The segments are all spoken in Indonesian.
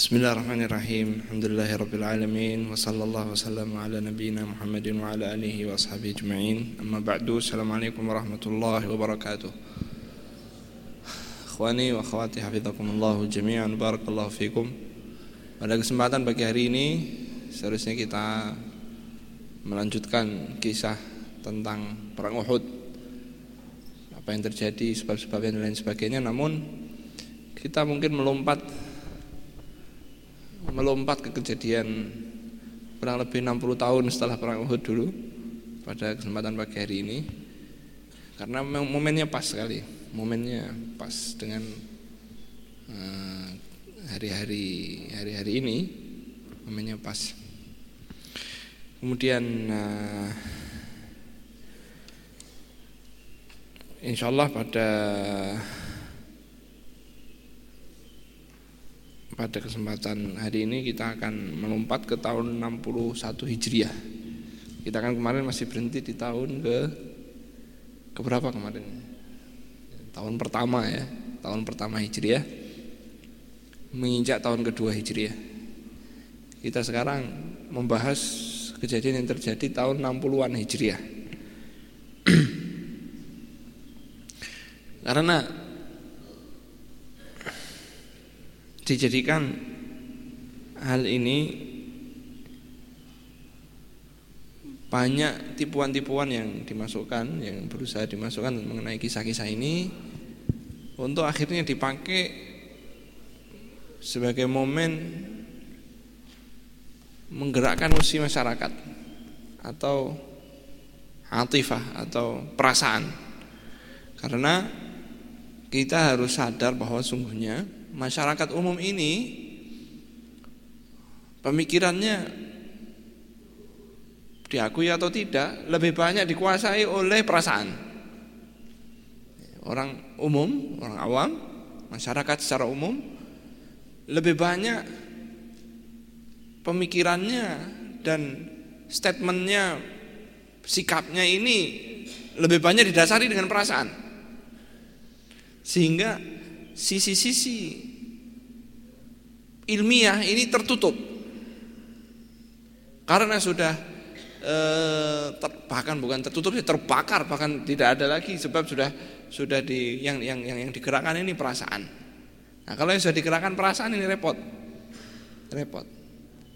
Bismillahirrahmanirrahim. Alhamdulillahirabbil alamin wa sallallahu wasallam ala nabiyyina Muhammadin wa ala alihi wa ashabihi ajma'in. Amma ba'du. Assalamualaikum warahmatullahi wabarakatuh. Ikhwani wa akhwati hafizakumullah jami'an barakallahu fikum. Pada kesempatan pagi hari ini seharusnya kita melanjutkan kisah tentang perang Uhud. Apa yang terjadi, sebab-sebabnya dan lain sebagainya namun kita mungkin melompat melompat ke kejadian kurang lebih 60 tahun setelah perang Uhud dulu pada kesempatan pagi hari ini. Karena momennya pas sekali momennya pas dengan eh, hari-hari hari-hari ini momennya pas. Kemudian uh, insya Allah pada pada kesempatan hari ini kita akan melompat ke tahun 61 Hijriah. Kita kan kemarin masih berhenti di tahun ke ke berapa kemarin? Tahun pertama ya, tahun pertama Hijriah. Menginjak tahun kedua Hijriah. Kita sekarang membahas kejadian yang terjadi tahun 60-an Hijriah. Karena dijadikan hal ini banyak tipuan-tipuan yang dimasukkan yang berusaha dimasukkan mengenai kisah-kisah ini untuk akhirnya dipakai sebagai momen menggerakkan usi masyarakat atau atifah atau perasaan. Karena kita harus sadar bahwa sungguhnya masyarakat umum ini pemikirannya diakui atau tidak lebih banyak dikuasai oleh perasaan. Orang umum, orang awam, masyarakat secara umum lebih banyak pemikirannya dan statementnya, sikapnya ini lebih banyak didasari dengan perasaan, sehingga sisi-sisi ilmiah ini tertutup. Karena sudah eh, bahkan bukan tertutup terbakar bahkan tidak ada lagi sebab sudah sudah di yang yang yang, yang digerakkan ini perasaan. Nah kalau yang sudah digerakkan perasaan ini repot. Repot.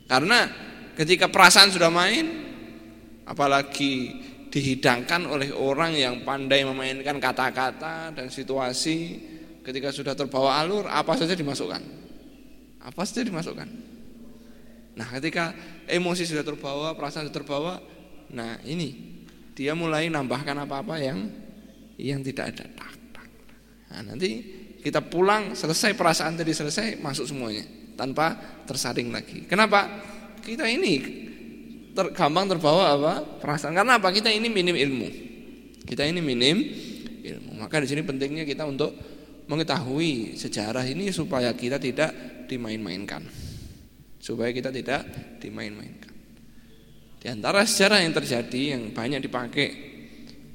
Karena ketika perasaan sudah main apalagi dihidangkan oleh orang yang pandai memainkan kata-kata dan situasi ketika sudah terbawa alur apa saja dimasukkan? Apa saja dimasukkan? Nah ketika emosi sudah terbawa perasaan sudah terbawa nah ini dia mulai nambahkan apa-apa yang yang tidak ada. Nah nanti kita pulang selesai perasaan tadi selesai masuk semuanya tanpa tersaring lagi. Kenapa? Kita ini ter, gampang terbawa apa? Perasaan. Karena apa? Kita ini minim ilmu. Kita ini minim ilmu. Maka di sini pentingnya kita untuk mengetahui sejarah ini supaya kita tidak dimain-mainkan. Supaya kita tidak dimain-mainkan. Di antara sejarah yang terjadi yang banyak dipakai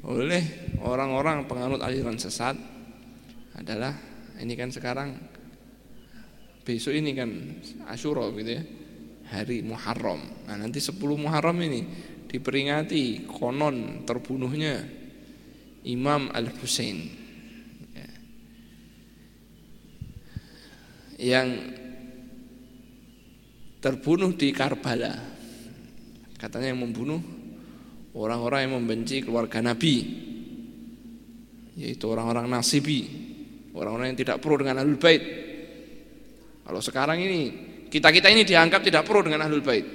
oleh orang-orang penganut aliran sesat adalah ini kan sekarang besok ini kan Asyura gitu ya. Hari Muharram. Nah, nanti 10 Muharram ini diperingati konon terbunuhnya Imam Al-Husain yang terbunuh di Karbala. Katanya yang membunuh orang-orang yang membenci keluarga Nabi, yaitu orang-orang Nasibi, orang-orang yang tidak pro dengan Ahlul Bait. Kalau sekarang ini kita-kita ini dianggap tidak pro dengan Ahlul Bait.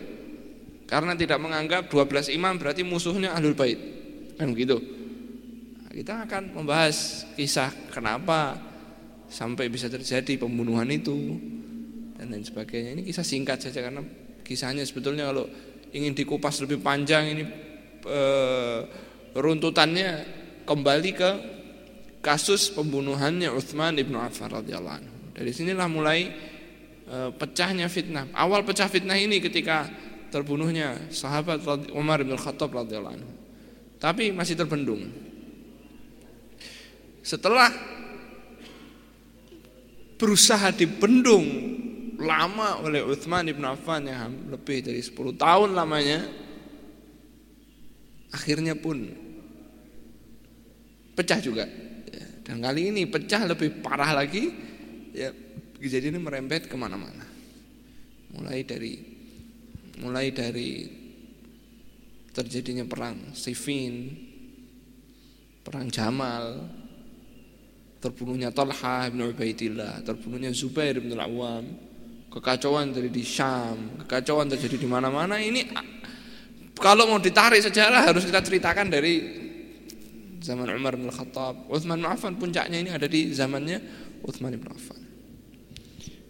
Karena tidak menganggap 12 imam berarti musuhnya Ahlul Bait. Kan begitu. Nah, kita akan membahas kisah kenapa sampai bisa terjadi pembunuhan itu dan lain sebagainya. Ini kisah singkat saja karena kisahnya sebetulnya kalau ingin dikupas lebih panjang ini e, runtutannya kembali ke kasus pembunuhannya Utsman ibnu Affan radhiyallahu anhu. Dari sinilah mulai e, pecahnya fitnah. Awal pecah fitnah ini ketika terbunuhnya sahabat Umar bin Khattab radhiyallahu anhu. Tapi masih terbendung. Setelah berusaha dibendung lama oleh Uthman ibn Affan yang lebih dari 10 tahun lamanya. Akhirnya pun pecah juga. Ya, dan kali ini pecah lebih parah lagi. Ya ini merembet ke mana-mana. Mulai dari mulai dari terjadinya perang Siffin perang Jamal terbunuhnya Talha bin Ubaidillah, terbunuhnya Zubair bin Al-Awwam, kekacauan dari di Syam, kekacauan terjadi di mana-mana. Ini kalau mau ditarik sejarah harus kita ceritakan dari zaman Umar bin Khattab, Utsman bin Affan puncaknya ini ada di zamannya Utsman bin Affan.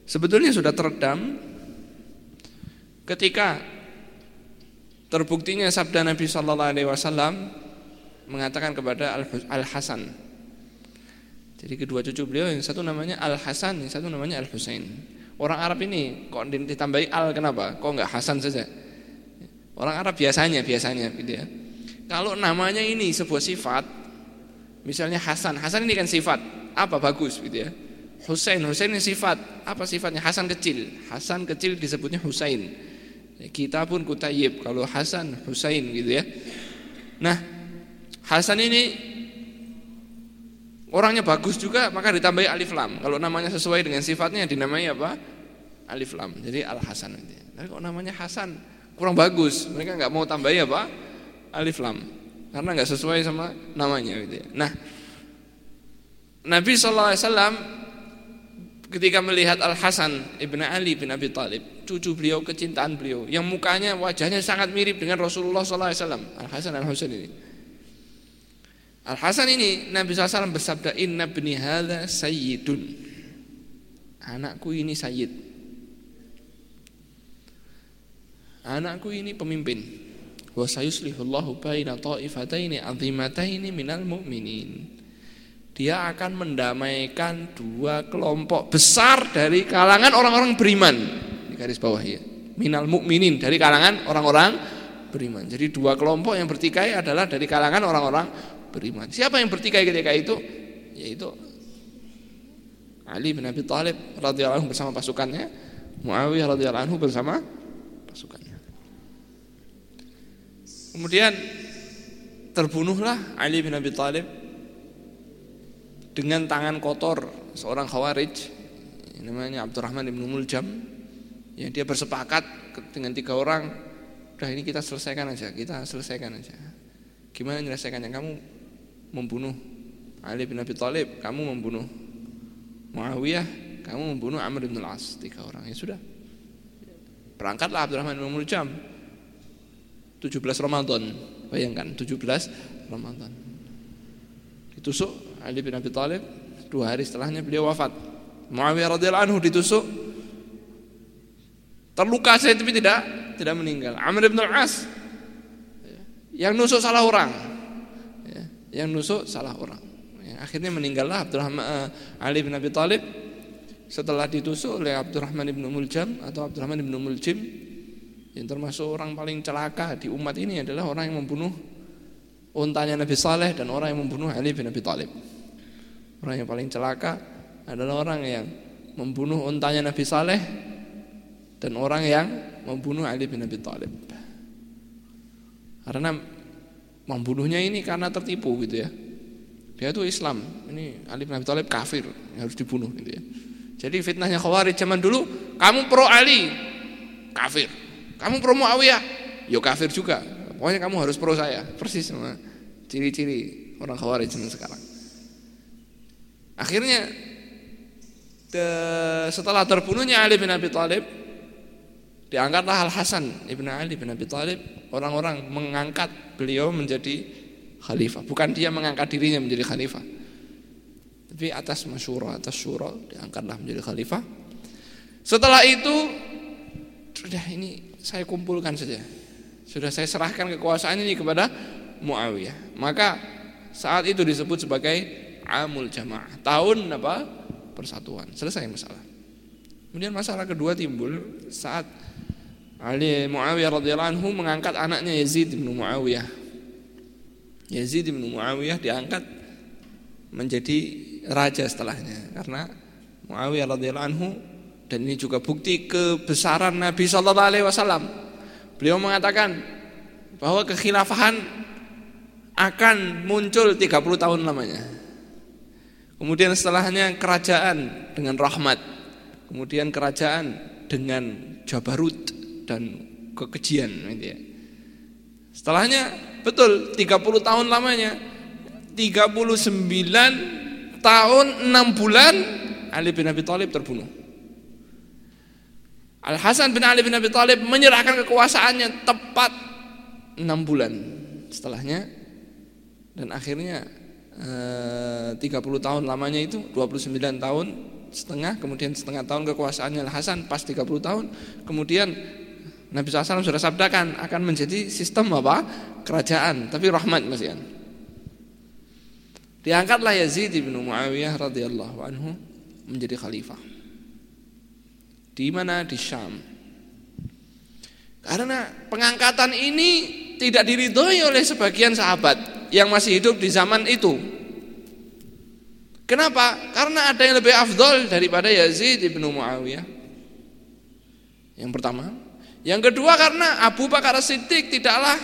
Sebetulnya sudah teredam ketika terbuktinya sabda Nabi sallallahu alaihi wasallam mengatakan kepada Al Hasan jadi kedua cucu beliau yang satu namanya Al Hasan, yang satu namanya Al Husain. Orang Arab ini kok ditambahi Al kenapa? Kok enggak Hasan saja? Orang Arab biasanya biasanya gitu ya. Kalau namanya ini sebuah sifat, misalnya Hasan, Hasan ini kan sifat, apa bagus gitu ya. Husain, Husain ini sifat, apa sifatnya? Hasan kecil, Hasan kecil disebutnya Husain. Ya, kita pun kutayib kalau Hasan, Husain gitu ya. Nah, Hasan ini Orangnya bagus juga maka ditambahi alif lam. Kalau namanya sesuai dengan sifatnya dinamai apa? Alif lam. Jadi Al Hasan nanti. Tapi kok namanya Hasan kurang bagus. Mereka nggak mau tambahi apa? Alif lam. Karena nggak sesuai sama namanya gitu ya. Nah, Nabi SAW ketika melihat Al Hasan ibn Ali bin Abi Talib, cucu beliau kecintaan beliau, yang mukanya wajahnya sangat mirip dengan Rasulullah SAW, Al Hasan Al Husain ini. Al Hasan ini Nabi SAW bersabda Inna bni hadha sayyidun. Anakku ini sayyid. Anakku ini pemimpin. Wa sayuslihullahu baina ta'ifataini azimataini minal mu'minin. Dia akan mendamaikan dua kelompok besar dari kalangan orang-orang beriman. Di garis bawah ya. Minal mu'minin dari kalangan orang-orang beriman. Jadi dua kelompok yang bertikai adalah dari kalangan orang-orang beriman. Siapa yang bertikai ketika itu? Yaitu Ali bin Abi Thalib radhiyallahu anhu bersama pasukannya, Muawiyah radhiyallahu anhu bersama pasukannya. Kemudian terbunuhlah Ali bin Abi Thalib dengan tangan kotor seorang khawarij namanya Abdurrahman bin Muljam yang dia bersepakat dengan tiga orang udah ini kita selesaikan aja kita selesaikan aja gimana menyelesaikannya kamu membunuh Ali bin Abi Thalib, kamu membunuh Muawiyah, kamu membunuh Amr bin Al-As, tiga orang. Ya sudah. Berangkatlah Abdurrahman bin Muljam 17 Ramadan. Bayangkan 17 Ramadan. Ditusuk Ali bin Abi Thalib, dua hari setelahnya beliau wafat. Muawiyah radhiyallahu anhu ditusuk terluka saya tapi tidak tidak meninggal. Amr bin Al-As yang nusuk salah orang yang nusuk salah orang. Ya, akhirnya meninggallah Abdurrahman uh, Ali bin Abi Thalib setelah ditusuk oleh Abdurrahman bin Muljam atau Abdurrahman bin Muljim yang termasuk orang paling celaka di umat ini adalah orang yang membunuh untanya Nabi Saleh dan orang yang membunuh Ali bin Abi Thalib. Orang yang paling celaka adalah orang yang membunuh untanya Nabi Saleh dan orang yang membunuh Ali bin Abi Thalib. Karena membunuhnya ini karena tertipu gitu ya. Dia itu Islam, ini Ali bin Abi Thalib kafir, harus dibunuh gitu ya. Jadi fitnahnya Khawarij zaman dulu, kamu pro Ali, kafir. Kamu pro Muawiyah, yo kafir juga. Pokoknya kamu harus pro saya, persis sama ciri-ciri orang Khawarij zaman sekarang. Akhirnya setelah terbunuhnya Ali bin Abi Thalib, diangkatlah Al Hasan ibn Ali bin Abi Thalib orang-orang mengangkat beliau menjadi khalifah. Bukan dia mengangkat dirinya menjadi khalifah. Tapi atas masyurah, atas syura diangkatlah menjadi khalifah. Setelah itu sudah ini saya kumpulkan saja. Sudah saya serahkan kekuasaan ini kepada Muawiyah. Maka saat itu disebut sebagai Amul Jamaah. Tahun apa? Persatuan. Selesai masalah. Kemudian masalah kedua timbul saat Ali Muawiyah radhiyallahu anhu mengangkat anaknya Yazid bin Muawiyah. Yazid bin Muawiyah diangkat menjadi raja setelahnya karena Muawiyah radhiyallahu anhu Dan ini juga bukti kebesaran Nabi Shallallahu Alaihi Wasallam. Beliau mengatakan bahwa kekhilafahan akan muncul 30 tahun lamanya. Kemudian setelahnya kerajaan dengan rahmat. Kemudian kerajaan dengan jabarut dan kekejian gitu ya. Setelahnya betul 30 tahun lamanya 39 tahun 6 bulan Ali bin Abi Thalib terbunuh. Al Hasan bin Ali bin Abi Thalib menyerahkan kekuasaannya tepat 6 bulan setelahnya dan akhirnya eh, 30 tahun lamanya itu 29 tahun setengah kemudian setengah tahun kekuasaannya Al Hasan pas 30 tahun kemudian Nabi SAW sudah sabdakan akan menjadi sistem apa kerajaan tapi rahmat masih Diangkatlah Yazid bin Muawiyah radhiyallahu anhu menjadi khalifah. Di mana di Syam. Karena pengangkatan ini tidak diridhoi oleh sebagian sahabat yang masih hidup di zaman itu. Kenapa? Karena ada yang lebih afdol daripada Yazid bin Muawiyah. Yang pertama, yang kedua karena Abu Bakar Siddiq tidaklah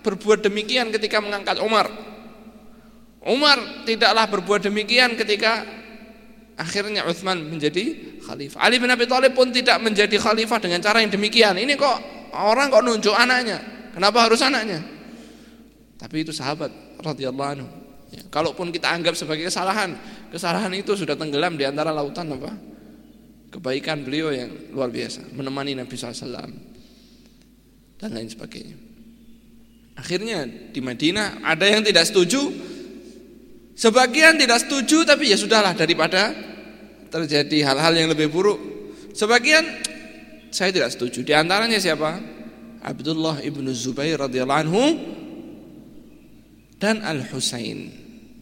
berbuat demikian ketika mengangkat Umar. Umar tidaklah berbuat demikian ketika akhirnya Uthman menjadi khalifah. Ali bin Abi Thalib pun tidak menjadi khalifah dengan cara yang demikian. Ini kok orang kok nunjuk anaknya? Kenapa harus anaknya? Tapi itu sahabat radhiyallahu anhu. Ya, kalaupun kita anggap sebagai kesalahan, kesalahan itu sudah tenggelam di antara lautan apa? Kebaikan beliau yang luar biasa, menemani Nabi SAW dan lain sebagainya. Akhirnya di Madinah ada yang tidak setuju Sebagian tidak setuju tapi ya sudahlah daripada terjadi hal-hal yang lebih buruk. Sebagian saya tidak setuju. Di antaranya siapa? Abdullah ibnu Zubair radhiyallahu anhu dan Al Husain.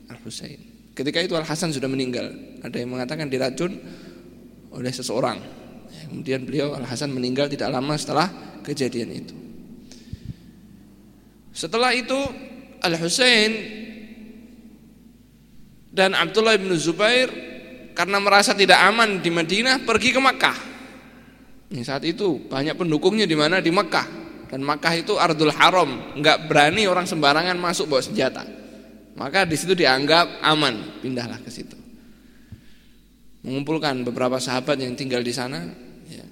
Al Husain. Ketika itu Al Hasan sudah meninggal. Ada yang mengatakan diracun oleh seseorang. Kemudian beliau Al Hasan meninggal tidak lama setelah kejadian itu. Setelah itu Al Husain dan Abdullah bin Zubair karena merasa tidak aman di Madinah pergi ke Makkah. Saat itu banyak pendukungnya di mana di Makkah dan Makkah itu Ardul Haram, nggak berani orang sembarangan masuk bawa senjata. Maka di situ dianggap aman, pindahlah ke situ. Mengumpulkan beberapa sahabat yang tinggal di sana. Ya.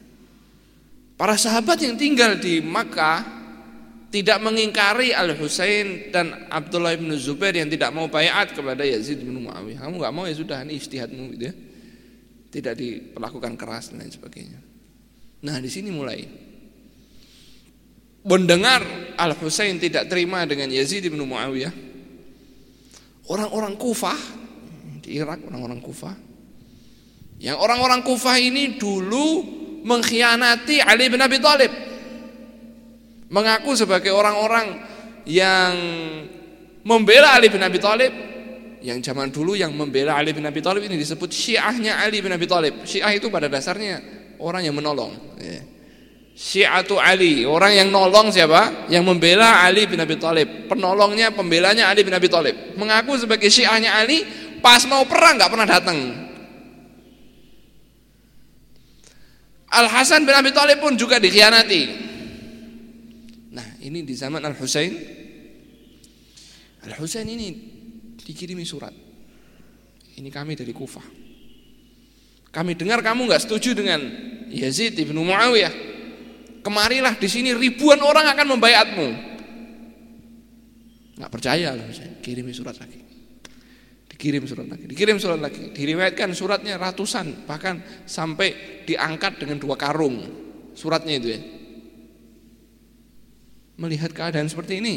Para sahabat yang tinggal di Makkah tidak mengingkari Al Husain dan Abdullah bin Zubair yang tidak mau bayat kepada Yazid bin Muawiyah. Kamu nggak mau ya sudah ini istihadmu gitu ya. Tidak diperlakukan keras dan lain sebagainya. Nah, di sini mulai mendengar Al Husain tidak terima dengan Yazid bin Muawiyah. Orang-orang Kufah di Irak, orang-orang Kufah. Yang orang-orang Kufah ini dulu mengkhianati Ali bin Abi Thalib mengaku sebagai orang-orang yang membela Ali bin Abi Thalib yang zaman dulu yang membela Ali bin Abi Thalib ini disebut Syiahnya Ali bin Abi Thalib. Syiah itu pada dasarnya orang yang menolong. Ya. Syiatu Ali, orang yang nolong siapa? Yang membela Ali bin Abi Thalib. Penolongnya, pembelanya Ali bin Abi Thalib. Mengaku sebagai Syiahnya Ali, pas mau perang nggak pernah datang. Al Hasan bin Abi Thalib pun juga dikhianati. Ini di zaman Al Husain. Al Husain ini dikirimi surat. Ini kami dari Kufah. Kami dengar kamu nggak setuju dengan Yazid ibnu Muawiyah. Kemarilah di sini ribuan orang akan membayatmu. Nggak percaya Al Husain. Kirimi surat lagi. Dikirim surat lagi, dikirim surat lagi. Diriwayatkan suratnya ratusan, bahkan sampai diangkat dengan dua karung suratnya itu ya melihat keadaan seperti ini,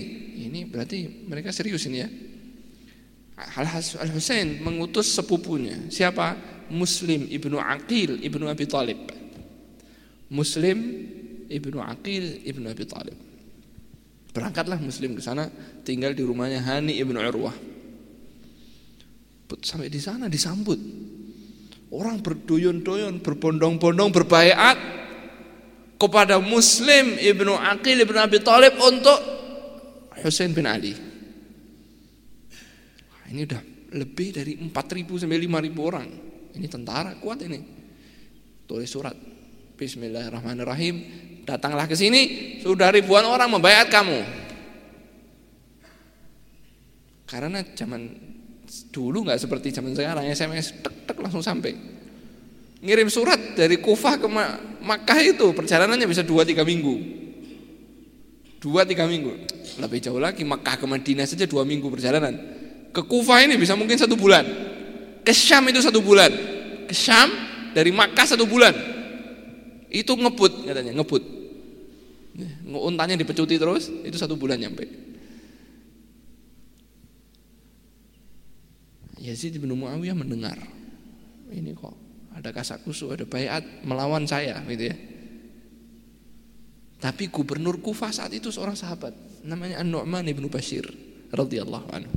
ini berarti mereka serius ini ya. Al Husain mengutus sepupunya. Siapa? Muslim ibnu Aqil ibnu Abi Talib. Muslim ibnu Aqil ibnu Abi Talib. Berangkatlah Muslim ke sana, tinggal di rumahnya Hani ibnu Urwah. Sampai di sana disambut. Orang berdoyon-doyon, berbondong-bondong, berbayat kepada Muslim ibnu Aqil ibnu Abi Thalib untuk Husain bin Ali. Ini udah lebih dari 4.000 sampai 5.000 orang. Ini tentara kuat ini. Tulis surat. Bismillahirrahmanirrahim. Datanglah ke sini, sudah ribuan orang membayar kamu. Karena zaman dulu nggak seperti zaman sekarang SMS tek tek langsung sampai. Ngirim surat dari Kufah ke Makkah itu perjalanannya bisa 2-3 minggu. 2-3 minggu. Lebih jauh lagi Makkah ke Madinah saja 2 minggu perjalanan. Ke Kufah ini bisa mungkin satu bulan. Ke Syam itu satu bulan. Ke Syam dari Makkah satu bulan. Itu ngebut katanya, ngebut. Untanya dipecuti terus, itu satu bulan nyampe. Yazid bin Muawiyah mendengar ini kok ada kasak kusuk, ada bayat melawan saya gitu ya. Tapi gubernur Kufah saat itu seorang sahabat namanya An-Nu'man bin Bashir radhiyallahu anhu.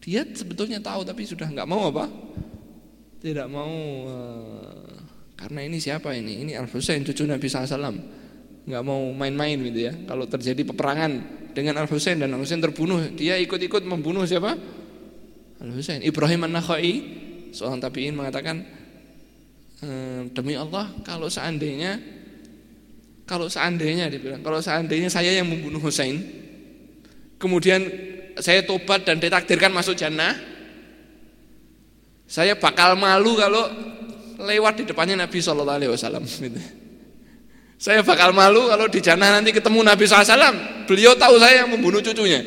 Dia sebetulnya tahu tapi sudah nggak mau apa? Tidak mau uh, karena ini siapa ini? Ini Al Husain cucu Nabi SAW. Nggak mau main-main gitu ya. Kalau terjadi peperangan dengan Al Husain dan Al Husain terbunuh, dia ikut-ikut membunuh siapa? Al Husain. Ibrahim An-Nakhai seorang tabi'in mengatakan ehm, demi Allah kalau seandainya kalau seandainya dia bilang kalau seandainya saya yang membunuh Husain kemudian saya tobat dan ditakdirkan masuk jannah saya bakal malu kalau lewat di depannya Nabi Shallallahu Alaihi Wasallam. Saya bakal malu kalau di jannah nanti ketemu Nabi SAW. Beliau tahu saya yang membunuh cucunya.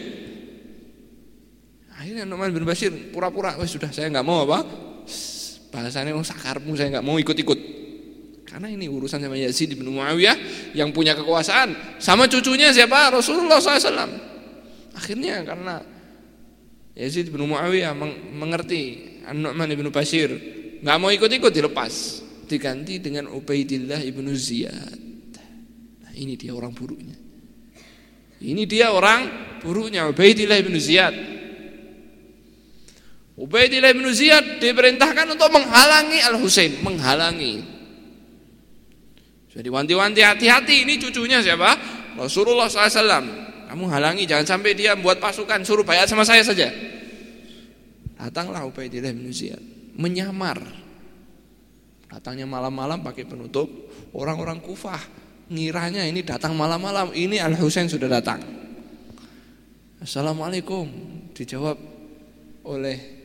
Akhirnya Nu'man bin Bashir pura-pura, sudah saya nggak mau apa? Bahasanya oh, sakarmu saya nggak mau ikut-ikut. Karena ini urusan sama Yazid bin Muawiyah yang punya kekuasaan. Sama cucunya siapa? Rasulullah SAW. Akhirnya karena Yazid bin Muawiyah mengerti An-Nu'man bin Bashir nggak mau ikut-ikut dilepas diganti dengan Ubaidillah ibnu Ziyad nah, ini dia orang buruknya ini dia orang buruknya Ubaidillah ibnu Ziyad Ubaidillah bin Ziyad diperintahkan untuk menghalangi Al Husain, menghalangi. Jadi wanti-wanti hati-hati ini cucunya siapa? Rasulullah SAW. Kamu halangi, jangan sampai dia membuat pasukan, suruh bayar sama saya saja. Datanglah Ubaidillah bin Ziyad, menyamar. Datangnya malam-malam pakai penutup, orang-orang Kufah ngiranya ini datang malam-malam, ini Al Husain sudah datang. Assalamualaikum, dijawab oleh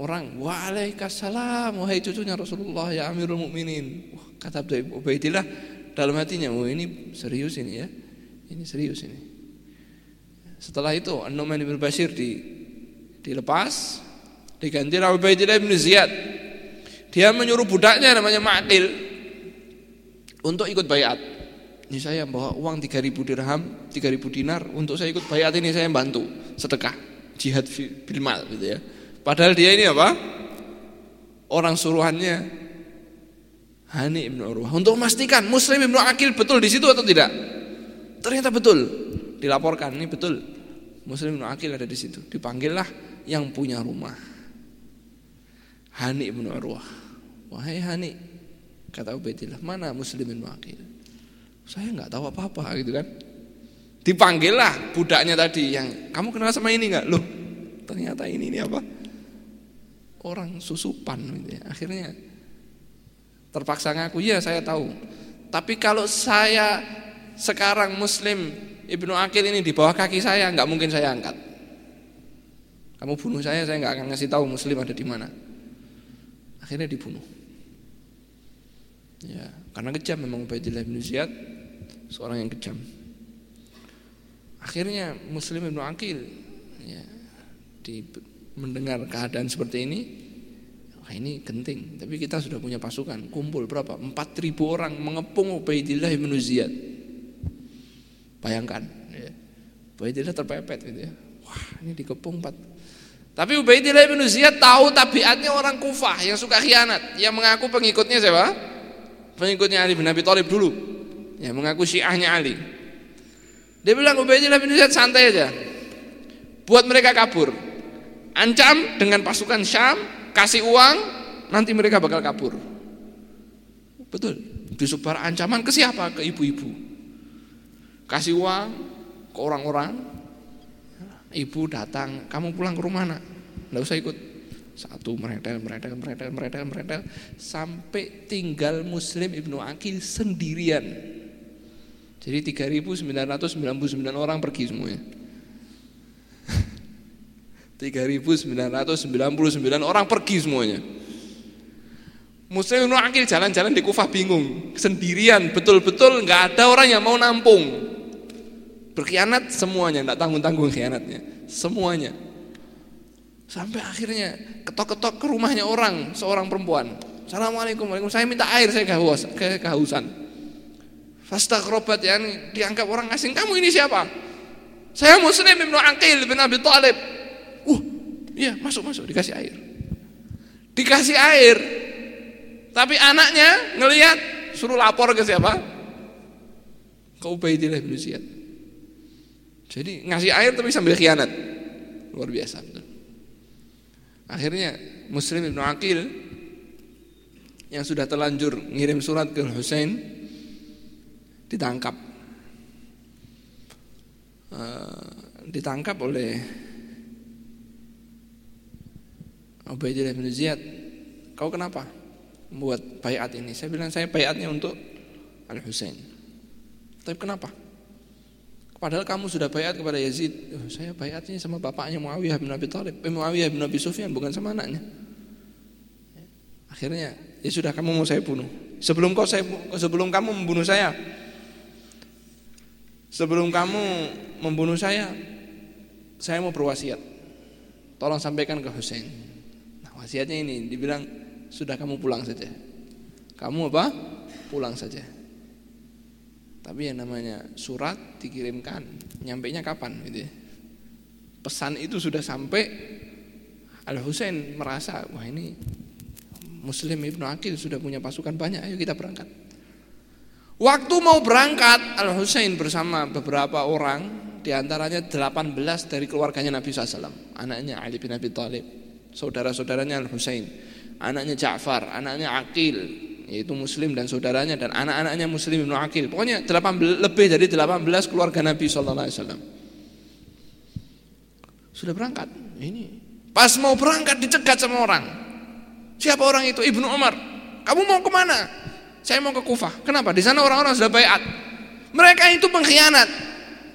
orang waalaikumsalam wahai cucunya Rasulullah ya Amirul Mukminin. Kata Ubaidillah. Dalam hatinya oh ini serius ini ya ini serius ini. Setelah itu An-Nu'man bin Bashir di, dilepas diganti Ubaidillah bin Ziyad. Dia menyuruh budaknya namanya Ma'qil untuk ikut bayat. Ini saya bawa uang 3000 dirham 3000 dinar untuk saya ikut bayat ini saya bantu sedekah jihad bil mal gitu ya Padahal dia ini apa? Orang suruhannya Hani Ibnu Urwah untuk memastikan Muslim Ibnu Akil betul di situ atau tidak. Ternyata betul. Dilaporkan ini betul. Muslim Ibnu Akil ada di situ. Dipanggillah yang punya rumah. Hani Ibnu Urwah. Wahai Hani, kata Ubaidillah, mana Muslim Ibnu Akil? Saya nggak tahu apa-apa gitu kan. Dipanggillah budaknya tadi yang kamu kenal sama ini nggak? Loh, ternyata ini ini apa? Orang susupan gitu ya. Akhirnya terpaksa ngaku, ya saya tahu. Tapi kalau saya sekarang muslim Ibnu Akil ini di bawah kaki saya nggak mungkin saya angkat. Kamu bunuh saya, saya nggak akan ngasih tahu muslim ada di mana. Akhirnya dibunuh. Ya, karena kejam memang Ubaidillah bin Ziyad seorang yang kejam. Akhirnya Muslim Ibnu Akil ya, di mendengar keadaan seperti ini wah ini genting. Tapi kita sudah punya pasukan kumpul berapa? 4000 orang mengepung Ubaidillah bin Ziyad. Bayangkan ya. Ubaidillah terpepet gitu ya. Wah ini dikepung empat. Tapi Ubaidillah bin Ziyad tahu tabiatnya orang Kufah yang suka khianat. Yang mengaku pengikutnya siapa? Pengikutnya Ali bin Abi Thalib dulu. Yang mengaku syiahnya Ali. Dia bilang Ubaidillah bin Ziyad santai aja. Buat mereka kabur Ancam dengan pasukan Syam, kasih uang, nanti mereka bakal kabur. Betul. Disebar ancaman ke siapa? Ke ibu-ibu. Kasih uang ke orang-orang. Ibu datang, kamu pulang ke rumah nak. Enggak usah ikut. Satu meretel, meretel, meretel, meretel, meretel sampai tinggal Muslim Ibnu Akil sendirian. Jadi 3999 orang pergi semuanya. 3999 orang pergi semuanya. Muslim Akil jalan-jalan di Kufah bingung, sendirian, betul-betul nggak ada orang yang mau nampung. Berkhianat semuanya, nggak tanggung-tanggung khianatnya, semuanya. Sampai akhirnya ketok-ketok ke rumahnya orang, seorang perempuan. Assalamualaikum. Saya minta air, saya kehaus, kehausan. Fastakrobat ya, dianggap orang asing. Kamu ini siapa? Saya Muslim Ibnu Aqil bin Abi Thalib. Iya masuk masuk dikasih air. Dikasih air. Tapi anaknya ngelihat suruh lapor ke siapa? Ke Ubaidillah bin Ziyad. Jadi ngasih air tapi sambil khianat. Luar biasa betul. Akhirnya Muslim Ibnu Aqil yang sudah terlanjur ngirim surat ke Hussein ditangkap. Uh, ditangkap oleh Ubaidillah bin Ziyad, kau kenapa membuat bayat ini? Saya bilang saya bayatnya untuk Al Husain. Tapi kenapa? Padahal kamu sudah bayat kepada Yazid. Oh, saya bayatnya sama bapaknya Muawiyah bin Abi Thalib, eh, Muawiyah bin Abi Sufyan bukan sama anaknya. Akhirnya ya sudah kamu mau saya bunuh. Sebelum kau saya sebelum kamu membunuh saya, sebelum kamu membunuh saya, saya mau berwasiat. Tolong sampaikan ke Husain. Wasiatnya ini dibilang sudah kamu pulang saja. Kamu apa? Pulang saja. Tapi yang namanya surat dikirimkan, nyampe nya kapan gitu ya. Pesan itu sudah sampai Al Husain merasa wah ini Muslim Ibnu Akil sudah punya pasukan banyak, ayo kita berangkat. Waktu mau berangkat, Al Husain bersama beberapa orang, di antaranya 18 dari keluarganya Nabi SAW, anaknya Ali bin Abi Thalib, saudara-saudaranya Al-Husain, anaknya Ja'far, anaknya Aqil, yaitu Muslim dan saudaranya dan anak-anaknya Muslim Ibnu Aqil. Pokoknya 8, lebih dari 18 keluarga Nabi sallallahu alaihi wasallam. Sudah berangkat. Ini pas mau berangkat dicegat sama orang. Siapa orang itu? Ibnu Umar. Kamu mau ke mana? Saya mau ke Kufah. Kenapa? Di sana orang-orang sudah bayat. Mereka itu pengkhianat.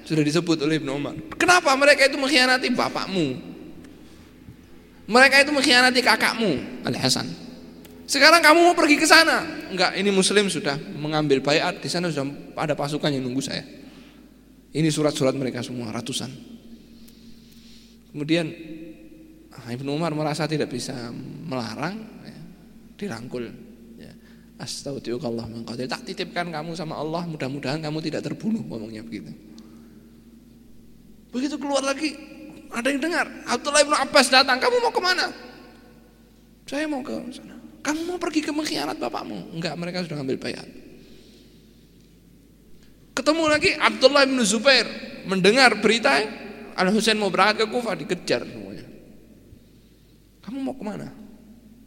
Sudah disebut oleh Ibnu Umar. Kenapa mereka itu mengkhianati bapakmu? Mereka itu mengkhianati kakakmu, Al Hasan. Sekarang kamu mau pergi ke sana? Enggak, ini muslim sudah mengambil bayat, di sana sudah ada pasukan yang nunggu saya. Ini surat-surat mereka semua ratusan. Kemudian ah, Ibnu Umar merasa tidak bisa melarang, ya, dirangkul. Ya. Astagfirullah. Tak titipkan kamu sama Allah, mudah-mudahan kamu tidak terbunuh, ngomongnya begitu. Begitu keluar lagi, ada yang dengar, Abdullah bin Abbas datang, kamu mau ke mana? Saya mau ke sana. Kamu mau pergi ke mengkhianat bapakmu? Enggak, mereka sudah ambil bayat. Ketemu lagi Abdullah bin Zubair mendengar berita Al Husain mau berangkat ke Kufah dikejar semuanya. Kamu mau ke mana?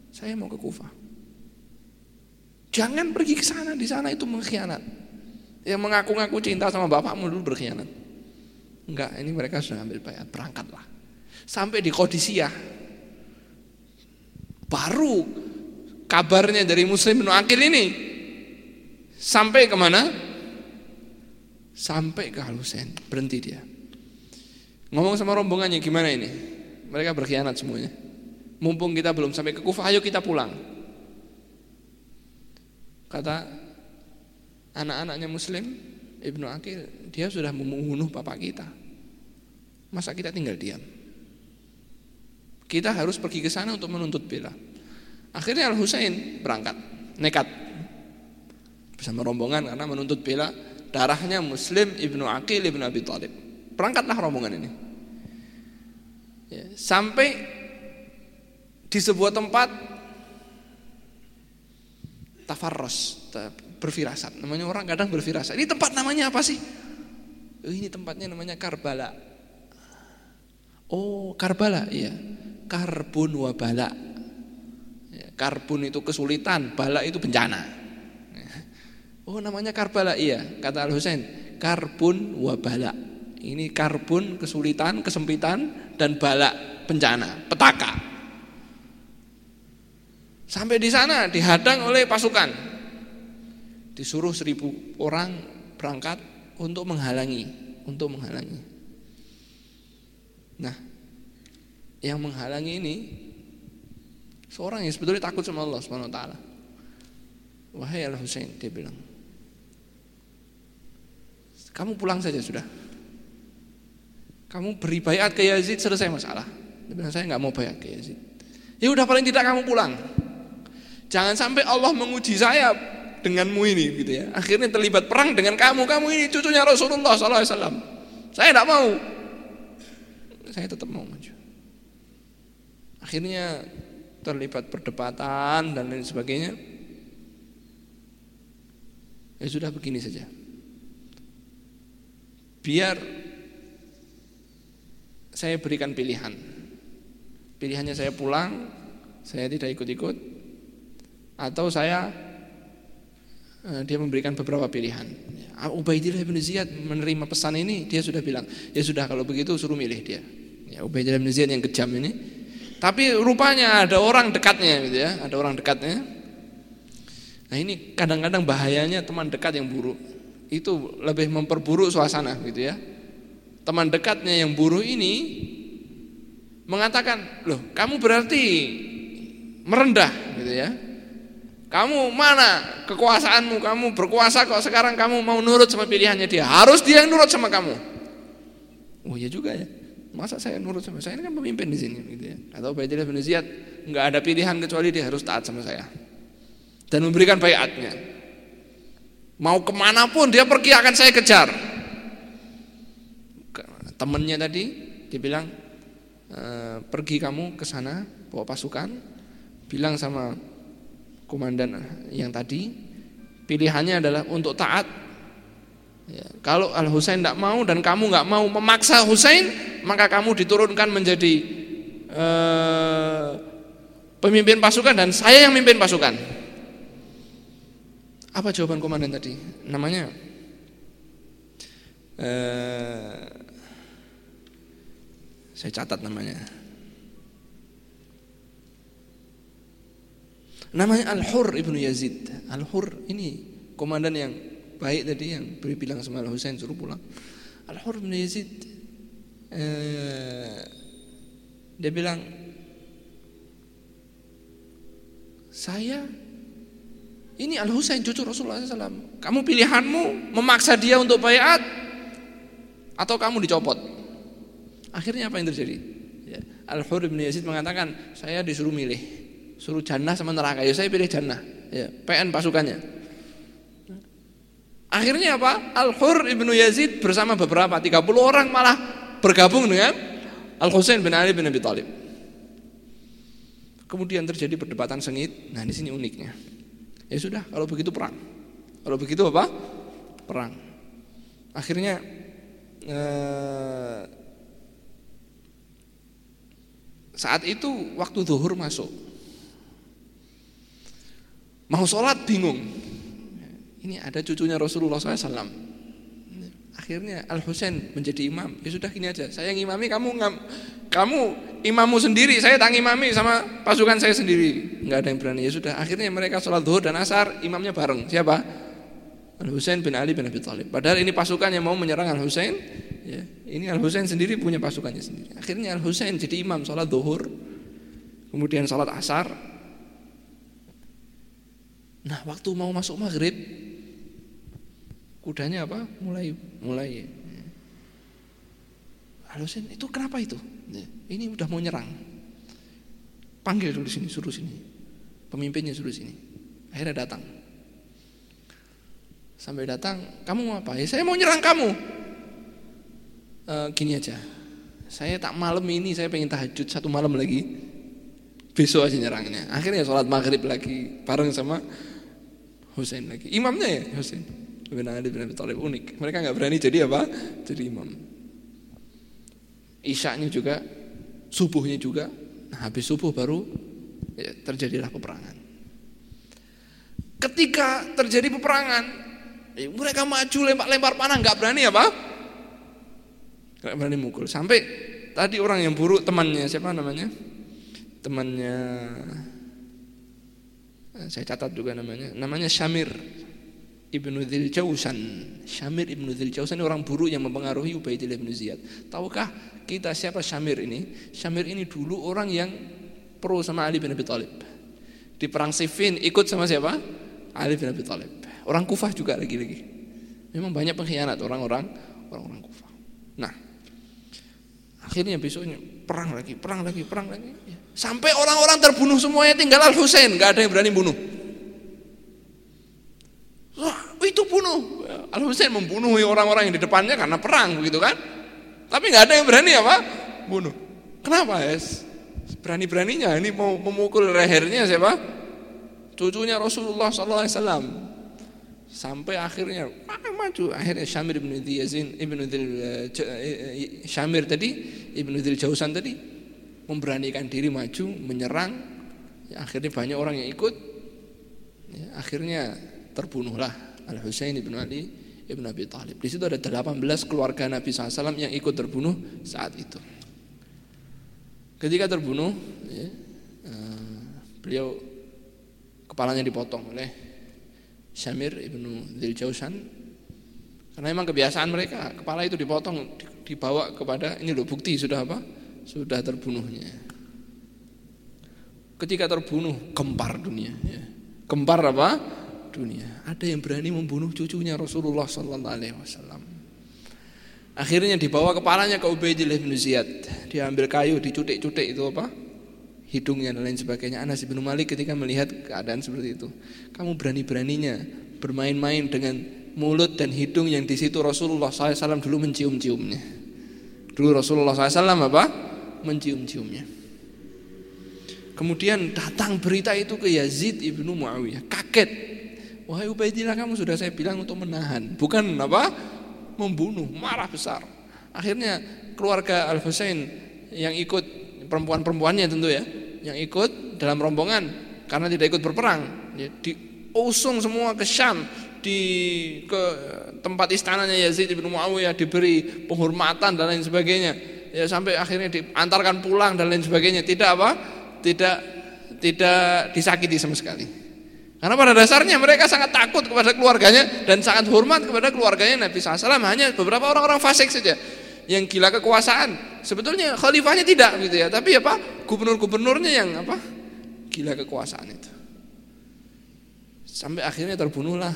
Saya mau ke Kufah. Jangan pergi ke sana, di sana itu mengkhianat. Yang mengaku-ngaku cinta sama bapakmu dulu berkhianat. Enggak, ini mereka sudah ambil bayat, berangkatlah. Sampai di Kodisia. Baru kabarnya dari Muslim bin Akil ini sampai ke mana? Sampai ke Halusen, berhenti dia. Ngomong sama rombongannya gimana ini? Mereka berkhianat semuanya. Mumpung kita belum sampai ke Kufah, ayo kita pulang. Kata anak-anaknya Muslim, Ibnu Akil, dia sudah membunuh bapak kita. Masa kita tinggal diam? Kita harus pergi ke sana untuk menuntut bela. Akhirnya Al Husain berangkat, nekat bersama rombongan karena menuntut bela darahnya Muslim Ibnu Aqil Ibnu Abi Thalib. Berangkatlah rombongan ini. Ya, sampai di sebuah tempat tafarros berfirasat. Namanya orang kadang berfirasat. Ini tempat namanya apa sih? Oh, ini tempatnya namanya Karbala. Oh Karbala iya. Karbun wa bala. Ya, Karbun itu kesulitan Bala itu bencana. Oh namanya Karbala iya Kata Al Husain. Karbun wa bala. Ini karbun kesulitan kesempitan Dan bala bencana Petaka. Sampai di sana dihadang oleh pasukan. Disuruh seribu orang berangkat untuk menghalangi, untuk menghalangi. Nah, yang menghalangi ini seorang yang sebetulnya takut sama Allah Subhanahu wa taala. Wahai Al Husain, dia bilang, kamu pulang saja sudah. Kamu beri bayat ke Yazid selesai masalah. Dia bilang saya nggak mau bayat ke Yazid. Ya udah paling tidak kamu pulang. Jangan sampai Allah menguji saya denganmu ini gitu ya. Akhirnya terlibat perang dengan kamu. Kamu ini cucunya Rasulullah SAW. Saya tidak mau. Saya tetap mau maju. Akhirnya terlibat perdebatan dan lain sebagainya. Ya sudah begini saja. Biar saya berikan pilihan. Pilihannya saya pulang, saya tidak ikut-ikut, atau saya eh, dia memberikan beberapa pilihan. Ubaidillah bin Ziyad menerima pesan ini, dia sudah bilang, ya sudah kalau begitu suruh milih dia. Ya Ubaidillah bin Ziyad yang kejam ini. Tapi rupanya ada orang dekatnya gitu ya, ada orang dekatnya. Nah ini kadang-kadang bahayanya teman dekat yang buruk. Itu lebih memperburuk suasana gitu ya. Teman dekatnya yang buruk ini mengatakan, "Loh, kamu berarti merendah," gitu ya kamu mana kekuasaanmu? Kamu berkuasa kok sekarang kamu mau nurut sama pilihannya dia. Harus dia yang nurut sama kamu. Oh iya juga ya. Masa saya nurut sama saya ini kan pemimpin di sini gitu ya. Atau Ubaidillah bin Ziyad nggak ada pilihan kecuali dia harus taat sama saya dan memberikan bayatnya. Mau ke mana pun dia pergi akan saya kejar. Temennya tadi dia bilang e, pergi kamu ke sana bawa pasukan, bilang sama komandan yang tadi pilihannya adalah untuk taat ya, kalau Al Husain tidak mau dan kamu nggak mau memaksa Husain maka kamu diturunkan menjadi eh, pemimpin pasukan dan saya yang memimpin pasukan. Apa jawaban komandan tadi? Namanya? Eh, saya catat namanya. Namanya Al-Hur Ibnu Yazid. Al-Hur ini komandan yang baik tadi yang beri bilang sama Al-Husain suruh pulang. Al-Hur Ibnu Yazid eh, dia bilang saya ini Al Husain cucu Rasulullah SAW. Kamu pilihanmu memaksa dia untuk bayat atau kamu dicopot. Akhirnya apa yang terjadi? Ya, Al Hur bin Yazid mengatakan saya disuruh milih suruh jannah sama neraka ya saya pilih jannah ya PN pasukannya akhirnya apa? Al Hur ibnu Yazid bersama beberapa 30 orang malah bergabung dengan Al Husain bin Ali bin Abi Thalib. Kemudian terjadi perdebatan sengit. Nah di sini uniknya. Ya sudah kalau begitu perang. Kalau begitu apa? Perang. Akhirnya eh, saat itu waktu zuhur masuk. Mau sholat bingung. Ini ada cucunya Rasulullah SAW. Akhirnya Al Husain menjadi imam. Ya sudah gini aja. Saya yang imami, kamu ngam, kamu imammu sendiri. Saya tang imami sama pasukan saya sendiri. Enggak ada yang berani. Ya sudah. Akhirnya mereka sholat zuhur dan asar. Imamnya bareng. Siapa? Al Husain bin Ali bin Abi Thalib. Padahal ini pasukan yang mau menyerang Al Husain. Ya, ini Al Husain sendiri punya pasukannya sendiri. Akhirnya Al Husain jadi imam sholat zuhur. Kemudian sholat asar, Nah, waktu mau masuk maghrib, kudanya apa? Mulai, mulai. Halusin, itu kenapa itu? Ini udah mau nyerang. Panggil dulu sini, suruh sini. Pemimpinnya suruh sini. Akhirnya datang. Sampai datang, kamu mau apa? Ya saya mau nyerang kamu. E, gini aja, saya tak malam ini saya pengen tahajud satu malam lagi. Besok aja nyerangnya. Akhirnya sholat maghrib lagi bareng sama Husain lagi. Imamnya ya Husain. Bin Ali bin Abi Thalib unik. Mereka nggak berani jadi apa? Jadi imam. Isyaknya juga, subuhnya juga. Nah, habis subuh baru ya, terjadilah peperangan. Ketika terjadi peperangan, ya, mereka maju lempar-lempar panah nggak berani apa? Nggak berani mukul. Sampai tadi orang yang buruk temannya siapa namanya? Temannya Saya catat juga namanya. Namanya Syamir Ibnu Dzil Jausan. Syamir Ibnu Dzil Jausan ini orang buruk yang mempengaruhi Ubaidillah bin Ziyad. Tahukah kita siapa Syamir ini? Syamir ini dulu orang yang pro sama Ali bin Abi Thalib. Di perang Siffin ikut sama siapa? Ali bin Abi Thalib. Orang Kufah juga lagi-lagi. Memang banyak pengkhianat orang-orang orang-orang Kufah. Nah, akhirnya besoknya perang lagi, perang lagi, perang lagi. Sampai orang-orang terbunuh semuanya tinggal Al Husain, nggak ada yang berani bunuh. Wah, itu bunuh. Al Husain membunuh orang-orang yang di depannya karena perang, begitu kan? Tapi nggak ada yang berani apa? Bunuh. Kenapa, es? Berani-beraninya ini mau memukul lehernya siapa? Cucunya Rasulullah SAW. Sampai akhirnya maju. Akhirnya Syamir ibn Yazin ibn eh, eh, Syamir tadi ibn Dzil Jausan tadi memberanikan diri maju menyerang ya, akhirnya banyak orang yang ikut ya, akhirnya terbunuhlah Al Husain ibn Ali ibn Abi Thalib di situ ada 18 keluarga Nabi SAW yang ikut terbunuh saat itu ketika terbunuh ya, uh, beliau kepalanya dipotong oleh Syamir ibn Dzil Jausan karena memang kebiasaan mereka kepala itu dipotong dibawa kepada ini loh bukti sudah apa sudah terbunuhnya. Ketika terbunuh gempar dunia. Ya. Gempar apa? Dunia. Ada yang berani membunuh cucunya Rasulullah Sallallahu Alaihi Wasallam. Akhirnya dibawa kepalanya ke Ubaidillah bin Ziyad. Diambil kayu, dicutik-cutik itu apa? Hidungnya dan lain sebagainya. Anas bin Malik ketika melihat keadaan seperti itu, kamu berani-beraninya bermain-main dengan mulut dan hidung yang di situ Rasulullah SAW dulu mencium-ciumnya. Dulu Rasulullah SAW apa? mencium-ciumnya. Kemudian datang berita itu ke Yazid ibnu Muawiyah, kaget. Wahai Ubaidillah kamu sudah saya bilang untuk menahan, bukan apa? Membunuh, marah besar. Akhirnya keluarga Al Husain yang ikut perempuan-perempuannya tentu ya, yang ikut dalam rombongan karena tidak ikut berperang, ya, diusung semua ke Syam, di ke tempat istananya Yazid ibnu Muawiyah diberi penghormatan dan lain sebagainya. Ya sampai akhirnya diantarkan pulang dan lain sebagainya. Tidak apa? Tidak tidak disakiti sama sekali karena pada dasarnya mereka sangat takut kepada keluarganya dan sangat hormat kepada keluarganya Nabi SAW hanya beberapa orang-orang fasik saja yang gila kekuasaan. Sebetulnya khalifahnya tidak gitu ya. Tapi apa? Gubernur-gubernurnya yang apa? Gila kekuasaan itu. Sampai akhirnya terbunuhlah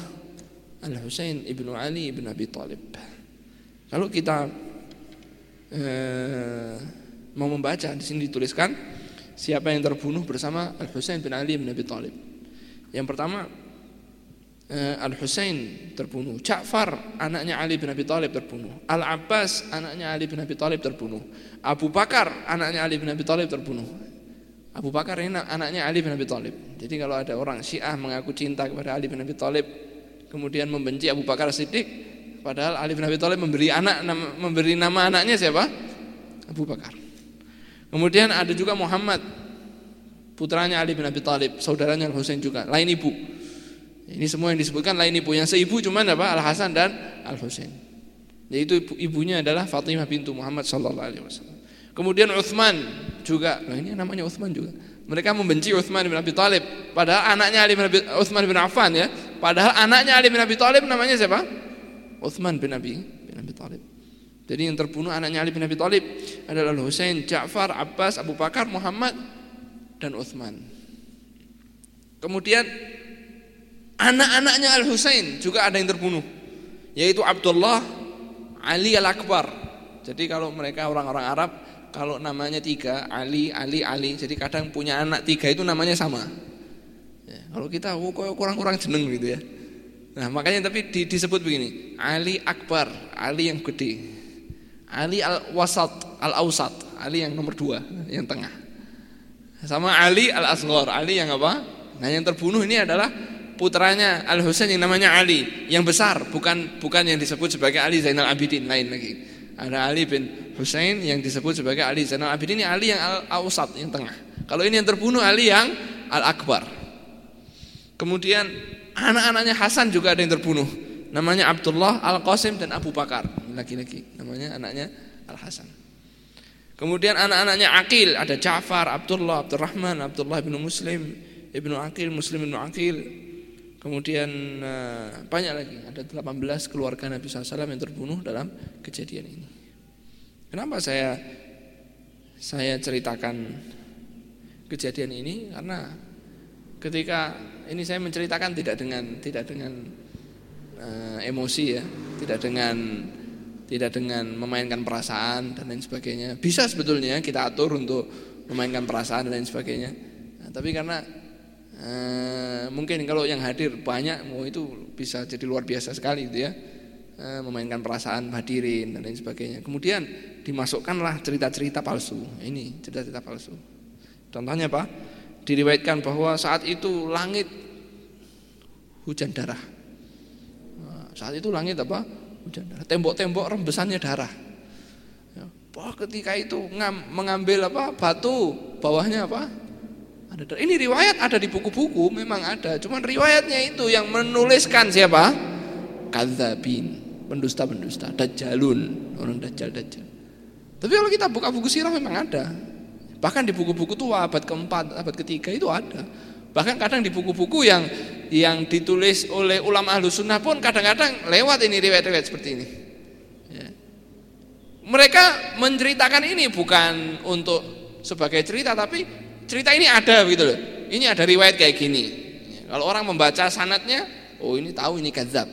Al Husain ibnu Ali ibnu Abi Thalib. Kalau kita eh, mau membaca di sini dituliskan siapa yang terbunuh bersama Al Husain bin Ali bin Abi Thalib. Yang pertama eh, Al Husain terbunuh, Ja'far anaknya Ali bin Abi Thalib terbunuh, Al Abbas anaknya Ali bin Abi Thalib terbunuh, Abu Bakar anaknya Ali bin Abi Thalib terbunuh. Abu Bakar ini anaknya Ali bin Abi Thalib. Jadi kalau ada orang Syiah mengaku cinta kepada Ali bin Abi Thalib, kemudian membenci Abu Bakar Siddiq, Padahal Ali bin Abi Thalib memberi anak memberi nama anaknya siapa? Abu Bakar. Kemudian ada juga Muhammad putranya Ali bin Abi Thalib, saudaranya Al Husain juga, lain ibu. Ini semua yang disebutkan lain ibu. Yang seibu cuma apa? Al Hasan dan Al Husain. Yaitu ibu, ibunya adalah Fatimah bintu Muhammad sallallahu alaihi wasallam. Kemudian Uthman juga. Nah ini namanya Uthman juga. Mereka membenci Uthman bin Abi Thalib. Padahal anaknya Ali bin Abi, Uthman bin Affan ya. Padahal anaknya Ali bin Abi Thalib namanya siapa? Uthman bin Abi bin Abi Thalib. Jadi yang terbunuh anaknya Ali bin Abi Thalib adalah Husain, Ja'far, Abbas, Abu Bakar, Muhammad dan Uthman. Kemudian anak-anaknya Al Husain juga ada yang terbunuh, yaitu Abdullah, Ali Al Akbar. Jadi kalau mereka orang-orang Arab kalau namanya tiga Ali, Ali, Ali, jadi kadang punya anak tiga itu namanya sama. Ya, kalau kita oh, kurang-kurang jeneng gitu ya. Nah makanya tapi di, disebut begini Ali Akbar, Ali yang gede Ali Al-Wasat, Al-Ausat Ali yang nomor dua, yang tengah Sama Ali Al-Asghar, Ali yang apa? Nah yang terbunuh ini adalah putranya Al-Husain yang namanya Ali Yang besar, bukan bukan yang disebut sebagai Ali Zainal Abidin Lain lagi Ada Ali bin Husain yang disebut sebagai Ali Zainal Abidin Ini Ali yang Al-Ausat, yang tengah Kalau ini yang terbunuh Ali yang Al-Akbar Kemudian anak-anaknya Hasan juga ada yang terbunuh. Namanya Abdullah, Al-Qasim dan Abu Bakar. Laki-laki, namanya anaknya Al-Hasan. Kemudian anak-anaknya Akil, ada Ja'far, Abdullah, Abdurrahman, Abdullah bin Muslim, Ibnu Aqil, Muslim Ibnu Aqil. Kemudian uh, banyak lagi, ada 18 keluarga Nabi SAW yang terbunuh dalam kejadian ini. Kenapa saya saya ceritakan kejadian ini? Karena ketika ini saya menceritakan tidak dengan tidak dengan uh, emosi ya, tidak dengan tidak dengan memainkan perasaan dan lain sebagainya. Bisa sebetulnya kita atur untuk memainkan perasaan dan lain sebagainya. Nah, tapi karena e, mungkin kalau yang hadir banyak, mau oh, itu bisa jadi luar biasa sekali gitu ya. E, memainkan perasaan hadirin dan lain sebagainya. Kemudian dimasukkanlah cerita-cerita palsu. Ini cerita-cerita palsu. Contohnya apa? Diriwayatkan bahwa saat itu langit hujan darah. Saat itu langit apa? Hujan darah. Tembok-tembok rembesannya darah. Ya, bahwa ketika itu mengambil apa? Batu, bawahnya apa? Ada darah. Ini riwayat ada di buku-buku, memang ada. Cuman riwayatnya itu yang menuliskan siapa? Kadzabin, pendusta-pendusta, dajjalun, orang dajjal-dajjal. Tapi kalau kita buka buku sirah memang ada. Bahkan di buku-buku tua abad keempat, abad ketiga itu ada. Bahkan kadang di buku-buku yang yang ditulis oleh ulama ahlu sunnah pun kadang-kadang lewat ini riwayat-riwayat seperti ini. Ya. Mereka menceritakan ini bukan untuk sebagai cerita, tapi cerita ini ada gitu loh. Ini ada riwayat kayak gini. Ya. Kalau orang membaca sanatnya, oh ini tahu ini kadzab.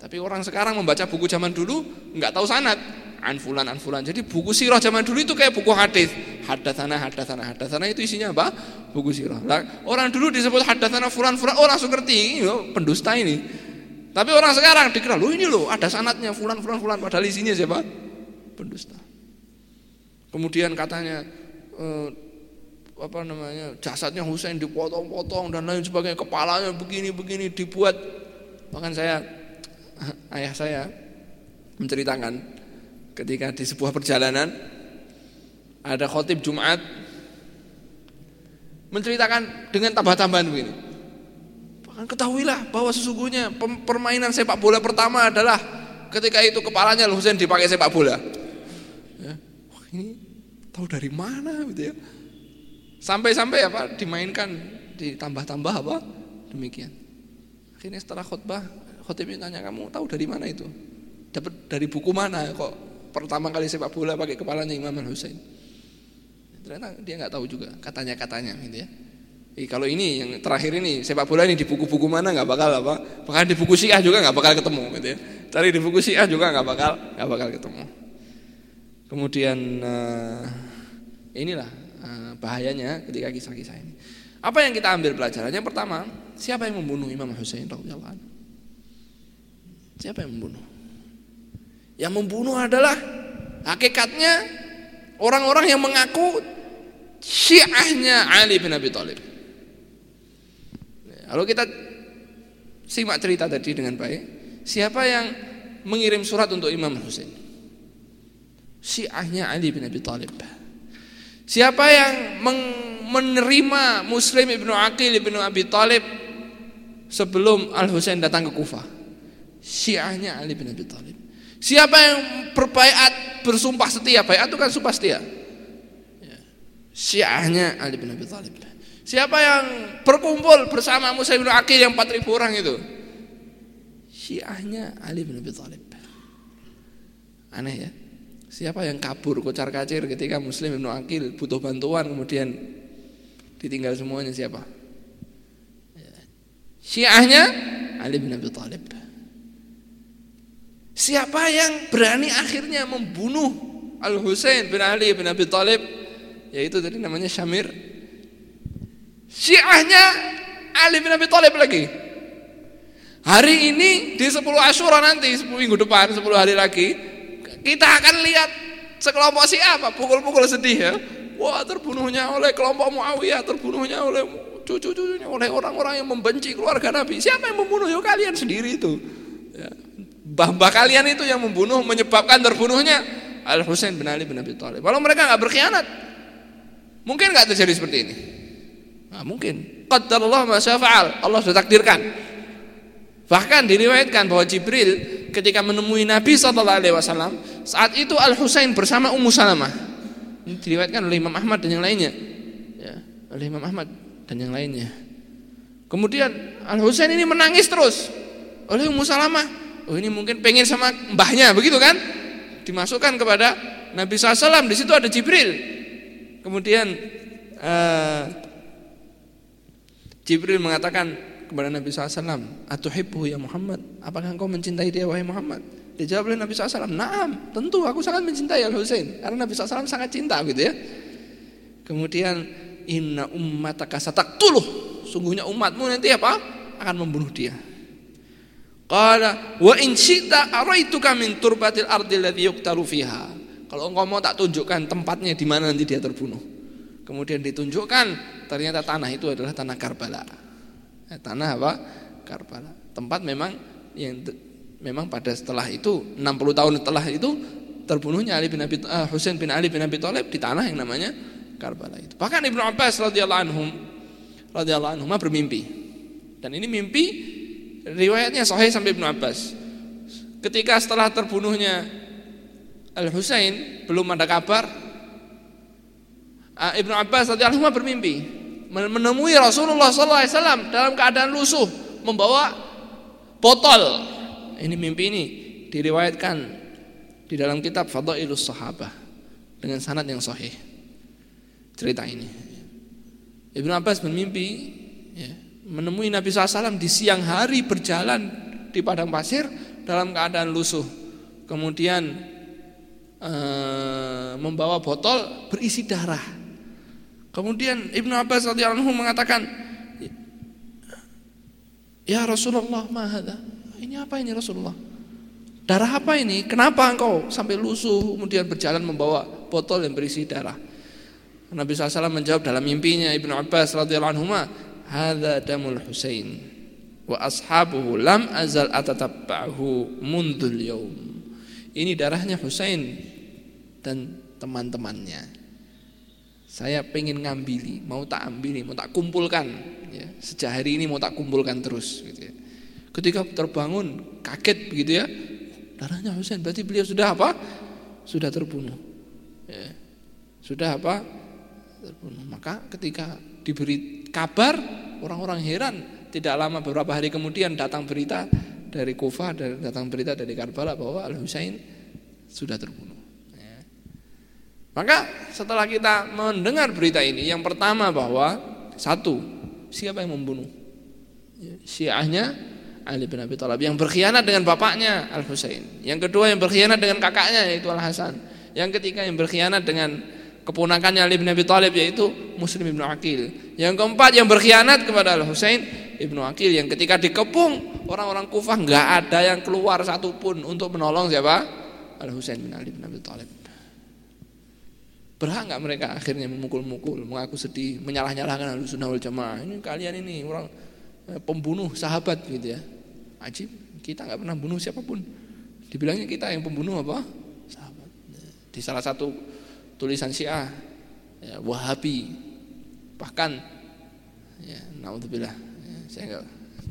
Tapi orang sekarang membaca buku zaman dulu nggak tahu sanat anfulan anfulan. Jadi buku sirah zaman dulu itu kayak buku hadis. Hadatsana hadatsana hadatsana itu isinya apa? Buku sirah. Lah, orang dulu disebut hadatsana fulan fulan oh langsung ngerti, ini pendusta ini. Tapi orang sekarang dikira, "Loh ini loh, ada sanatnya fulan fulan fulan." Padahal isinya siapa? Pendusta. Kemudian katanya eh, apa namanya? jasadnya Husain dipotong-potong dan lain sebagainya, kepalanya begini-begini dibuat. Bahkan saya ayah saya menceritakan ketika di sebuah perjalanan ada khotib Jumat menceritakan dengan tambah-tambahan begini. Bahkan ketahuilah bahwa sesungguhnya permainan sepak bola pertama adalah ketika itu kepalanya Husain dipakai sepak bola. Ya. Wah, ini tahu dari mana gitu ya. Sampai-sampai apa dimainkan ditambah-tambah apa demikian. Akhirnya setelah khutbah khotibnya tanya kamu tahu dari mana itu? Dapat dari buku mana kok pertama kali sepak bola pakai kepalanya Imam Al Husain. Ternyata dia nggak tahu juga katanya katanya gitu ya. Jadi kalau ini yang terakhir ini sepak bola ini di buku-buku mana nggak bakal apa, bahkan di buku Syiah juga nggak bakal ketemu gitu ya. Cari di buku Syiah juga nggak bakal nggak bakal ketemu. Kemudian uh, inilah uh, bahayanya ketika kisah-kisah ini. Apa yang kita ambil pelajarannya? Pertama, siapa yang membunuh Imam Husain radhiyallahu Siapa yang membunuh? Yang membunuh adalah hakikatnya orang-orang yang mengaku syiahnya Ali bin Abi Thalib. Kalau kita simak cerita tadi dengan baik, siapa yang mengirim surat untuk Imam Husain? Syiahnya Ali bin Abi Thalib. Siapa yang menerima Muslim ibnu Aqil ibnu Abi Thalib sebelum Al Husain datang ke Kufah? Syiahnya Ali bin Abi Thalib. Siapa yang berbaiat bersumpah setia, baiat itu kan sumpah setia. Ya. Syiahnya Ali bin Abi Thalib. Siapa yang berkumpul bersama Musa bin Aqil yang 4000 orang itu? Syiahnya Ali bin Abi Thalib. Aneh ya. Siapa yang kabur kocar kacir ketika Muslim bin Aqil butuh bantuan kemudian ditinggal semuanya siapa? Ya. Syiahnya Ali bin Abi Thalib. Siapa yang berani akhirnya membunuh Al Husain bin Ali bin Abi Thalib? Yaitu tadi namanya Syamir. Syiahnya Ali bin Abi Thalib lagi. Hari ini di 10 Asyura nanti 10 minggu depan 10 hari lagi kita akan lihat sekelompok Syiah apa? Pukul-pukul sedih ya. Wah terbunuhnya oleh kelompok Muawiyah terbunuhnya oleh cucu-cucunya oleh orang-orang yang membenci keluarga Nabi. Siapa yang membunuh? Ya kalian sendiri itu. Ya Mbah-mbah kalian itu yang membunuh menyebabkan terbunuhnya Al Husain bin Ali bin Abi Thalib. Kalau mereka nggak berkhianat, mungkin nggak terjadi seperti ini. Nah, mungkin. Qadarullah ma syafa'al. Allah sudah takdirkan. Bahkan diriwayatkan bahwa Jibril ketika menemui Nabi Sallallahu Alaihi Wasallam saat itu Al Husain bersama Ummu Salamah. Ini diriwayatkan oleh Imam Ahmad dan yang lainnya. Ya, oleh Imam Ahmad dan yang lainnya. Kemudian Al Husain ini menangis terus oleh Ummu Salamah. Oh ini mungkin pengen sama mbahnya begitu kan? Dimasukkan kepada Nabi SAW. Di situ ada Jibril. Kemudian uh, Jibril mengatakan kepada Nabi SAW, Atuhibbu ya Muhammad, apakah engkau mencintai dia wahai Muhammad? Dijawab oleh Nabi SAW, Naam, tentu aku sangat mencintai Al Husain karena Nabi SAW sangat cinta gitu ya. Kemudian inna ummataka tuluh sungguhnya umatmu nanti apa? akan membunuh dia. Qala wa in syi'ta araituka min turbatil ardi alladhi yuqtalu fiha. Kalau engkau mau tak tunjukkan tempatnya di mana nanti dia terbunuh. Kemudian ditunjukkan ternyata tanah itu adalah tanah Karbala. Eh, tanah apa? Karbala. Tempat memang yang memang pada setelah itu 60 tahun setelah itu terbunuhnya Ali bin Abi uh, Husain bin Ali bin Abi Thalib di tanah yang namanya Karbala itu. Bahkan Ibnu Abbas radhiyallahu anhum radhiyallahu anhum bermimpi. Dan ini mimpi riwayatnya sahih sampai Ibnu Abbas. Ketika setelah terbunuhnya Al Husain belum ada kabar Ah, Ibnu Abbas radhiyallahu anhu bermimpi menemui Rasulullah SAW dalam keadaan lusuh membawa botol. Ini mimpi ini diriwayatkan di dalam kitab Fadailus Sahabah dengan sanad yang sahih. Cerita ini. Ibnu Abbas bermimpi ya, menemui Nabi SAW di siang hari berjalan di padang pasir dalam keadaan lusuh. Kemudian eh, membawa botol berisi darah Kemudian Ibnu Abbas radhiyallahu anhu mengatakan, "Ya Rasulullah, ma Ini apa ini Rasulullah? Darah apa ini? Kenapa engkau sampai lusuh kemudian berjalan membawa botol yang berisi darah?" Nabi SAW menjawab dalam mimpinya Ibnu Abbas radhiyallahu anhu, "Hadza damul Husain wa ashabuhu lam azal atatabba'hu mundul yaum." Ini darahnya Husain dan teman-temannya. Saya pengen ngambili, mau tak ambili, mau tak kumpulkan. Ya, sejak hari ini mau tak kumpulkan terus. Gitu ya. Ketika terbangun, kaget begitu ya. Darahnya Husain, berarti beliau sudah apa? Sudah terbunuh. Ya. Sudah apa? Terbunuh. Maka ketika diberi kabar, orang-orang heran. Tidak lama beberapa hari kemudian datang berita dari Kufah, dan datang berita dari Karbala bahwa Al Husain sudah terbunuh. Maka setelah kita mendengar berita ini, yang pertama bahwa satu, siapa yang membunuh? Syiahnya Ali bin Abi Thalib yang berkhianat dengan bapaknya Al Husain. Yang kedua yang berkhianat dengan kakaknya yaitu Al Hasan. Yang ketiga yang berkhianat dengan keponakannya Ali bin Abi Thalib yaitu Muslim bin Aqil. Yang keempat yang berkhianat kepada Al Husain ibnu Aqil yang ketika dikepung orang-orang Kufah nggak ada yang keluar satupun untuk menolong siapa Al Husain bin Ali bin Abi Thalib. Berhak nggak mereka akhirnya memukul-mukul, mengaku sedih, menyalah-nyalahkan ahlu sunnah wal jamaah. Ini kalian ini orang eh, pembunuh sahabat gitu ya. Ajib, kita nggak pernah bunuh siapa pun. Dibilangnya kita yang pembunuh apa? Sahabat. Di salah satu tulisan Syiah, ya, Wahabi, bahkan ya, naudzubillah, ya, saya nggak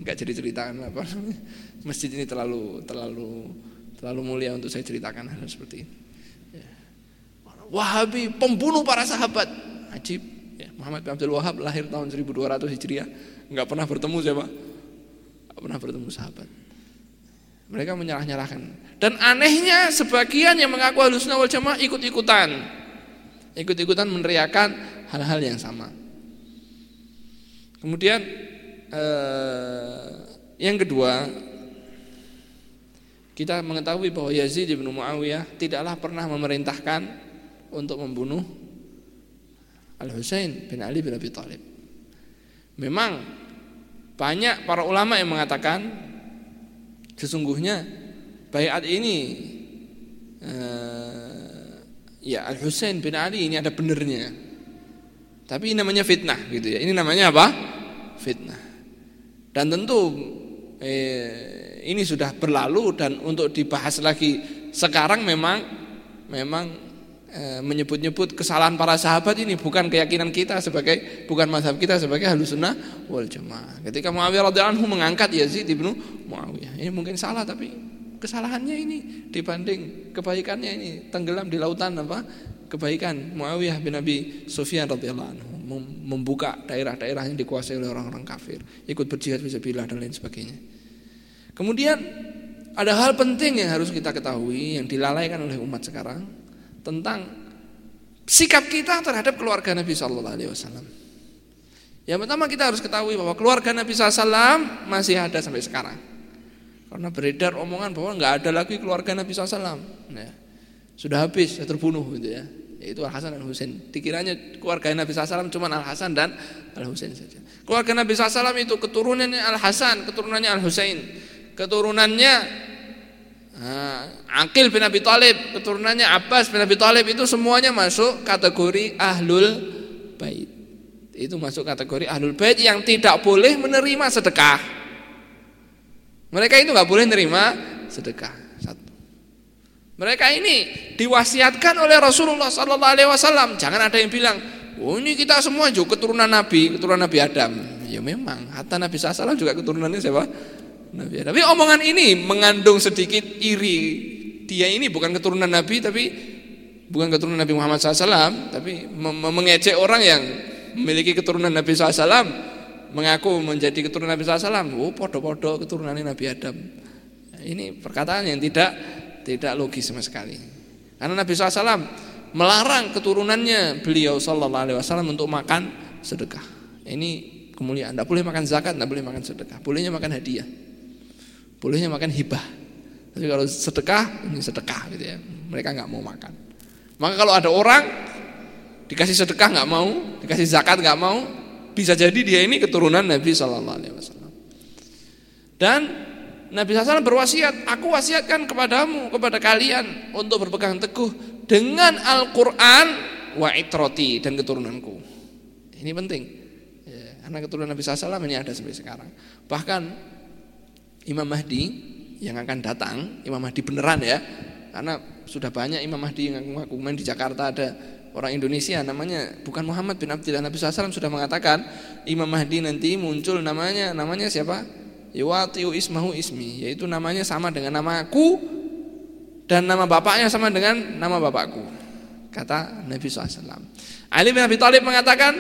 nggak jadi ceritakan apa masjid ini terlalu terlalu terlalu mulia untuk saya ceritakan hal seperti ini. Wahabi pembunuh para sahabat. Ajib. Ya, Muhammad bin Abdul Wahab lahir tahun 1200 Hijriah, nggak pernah bertemu siapa? Nggak pernah bertemu sahabat. Mereka menyalah-nyalahkan. Dan anehnya sebagian yang mengaku Ahlussunnah wal Jamaah ikut-ikutan. Ikut-ikutan meneriakan hal-hal yang sama. Kemudian eh, yang kedua, kita mengetahui bahwa Yazid bin Muawiyah tidaklah pernah memerintahkan untuk membunuh Al-Husain bin Ali bin Abi Thalib. Memang banyak para ulama yang mengatakan sesungguhnya bayat ini uh, ya Al-Husain bin Ali ini ada benernya. Tapi ini namanya fitnah gitu ya. Ini namanya apa? Fitnah. Dan tentu eh, ini sudah berlalu dan untuk dibahas lagi sekarang memang memang Eh, menyebut-nyebut kesalahan para sahabat ini bukan keyakinan kita sebagai bukan mazhab kita sebagai sunnah wal jamaah. Ketika Muawiyah radhiyallahu anhu mengangkat Yazid ibnu Muawiyah, ini mungkin salah tapi kesalahannya ini dibanding kebaikannya ini tenggelam di lautan apa? Kebaikan Muawiyah bin Abi Sufyan radhiyallahu anhu. membuka daerah-daerah yang dikuasai oleh orang-orang kafir, ikut berjihad bisa bilah dan lain sebagainya. Kemudian ada hal penting yang harus kita ketahui yang dilalaikan oleh umat sekarang tentang sikap kita terhadap keluarga Nabi Shallallahu Alaihi Wasallam. Yang pertama kita harus ketahui bahwa keluarga Nabi SAW masih ada sampai sekarang. Karena beredar omongan bahwa nggak ada lagi keluarga Nabi SAW. Nah, sudah habis, sudah terbunuh gitu ya. Yaitu Al Hasan dan Husain. Dikiranya keluarga Nabi SAW cuma Al Hasan dan Al Husain saja. Keluarga Nabi SAW itu keturunannya Al Hasan, keturunannya Al Husain, keturunannya Nah, Akil bin Abi Thalib, keturunannya Abbas bin Abi Thalib itu semuanya masuk kategori ahlul bait. Itu masuk kategori ahlul bait yang tidak boleh menerima sedekah. Mereka itu nggak boleh menerima sedekah. Mereka ini diwasiatkan oleh Rasulullah Sallallahu Alaihi Wasallam. Jangan ada yang bilang, oh ini kita semua juga keturunan Nabi, keturunan Nabi Adam. Ya memang, hatta Nabi SAW juga keturunannya siapa? Nabi Adam. Tapi omongan ini mengandung sedikit iri. Dia ini bukan keturunan Nabi tapi bukan keturunan Nabi Muhammad SAW, tapi mengejek orang yang memiliki keturunan Nabi SAW, mengaku menjadi keturunan Nabi SAW. Oh, podo-podo keturunan Nabi Adam. Ini perkataan yang tidak tidak logis sama sekali. Karena Nabi SAW melarang keturunannya beliau Wasallam untuk makan sedekah. Ini kemuliaan. Tidak boleh makan zakat, tidak boleh makan sedekah. Bolehnya makan hadiah bolehnya makan hibah. Tapi kalau sedekah, ini sedekah gitu ya. Mereka nggak mau makan. Maka kalau ada orang dikasih sedekah nggak mau, dikasih zakat nggak mau, bisa jadi dia ini keturunan Nabi Wasallam. Dan Nabi SAW berwasiat, aku wasiatkan kepadamu, kepada kalian untuk berpegang teguh dengan Al-Quran wa itroti dan keturunanku. Ini penting, ya, karena keturunan Nabi SAW ini ada sampai sekarang. Bahkan Imam Mahdi yang akan datang, Imam Mahdi beneran ya, karena sudah banyak Imam Mahdi yang ngaku main di Jakarta ada orang Indonesia namanya bukan Muhammad bin Abdullah Nabi SAW sudah mengatakan Imam Mahdi nanti muncul namanya namanya siapa? Yuwatiu ismahu ismi yaitu namanya sama dengan namaku dan nama bapaknya sama dengan nama bapakku kata Nabi SAW. Ali bin Abi Thalib mengatakan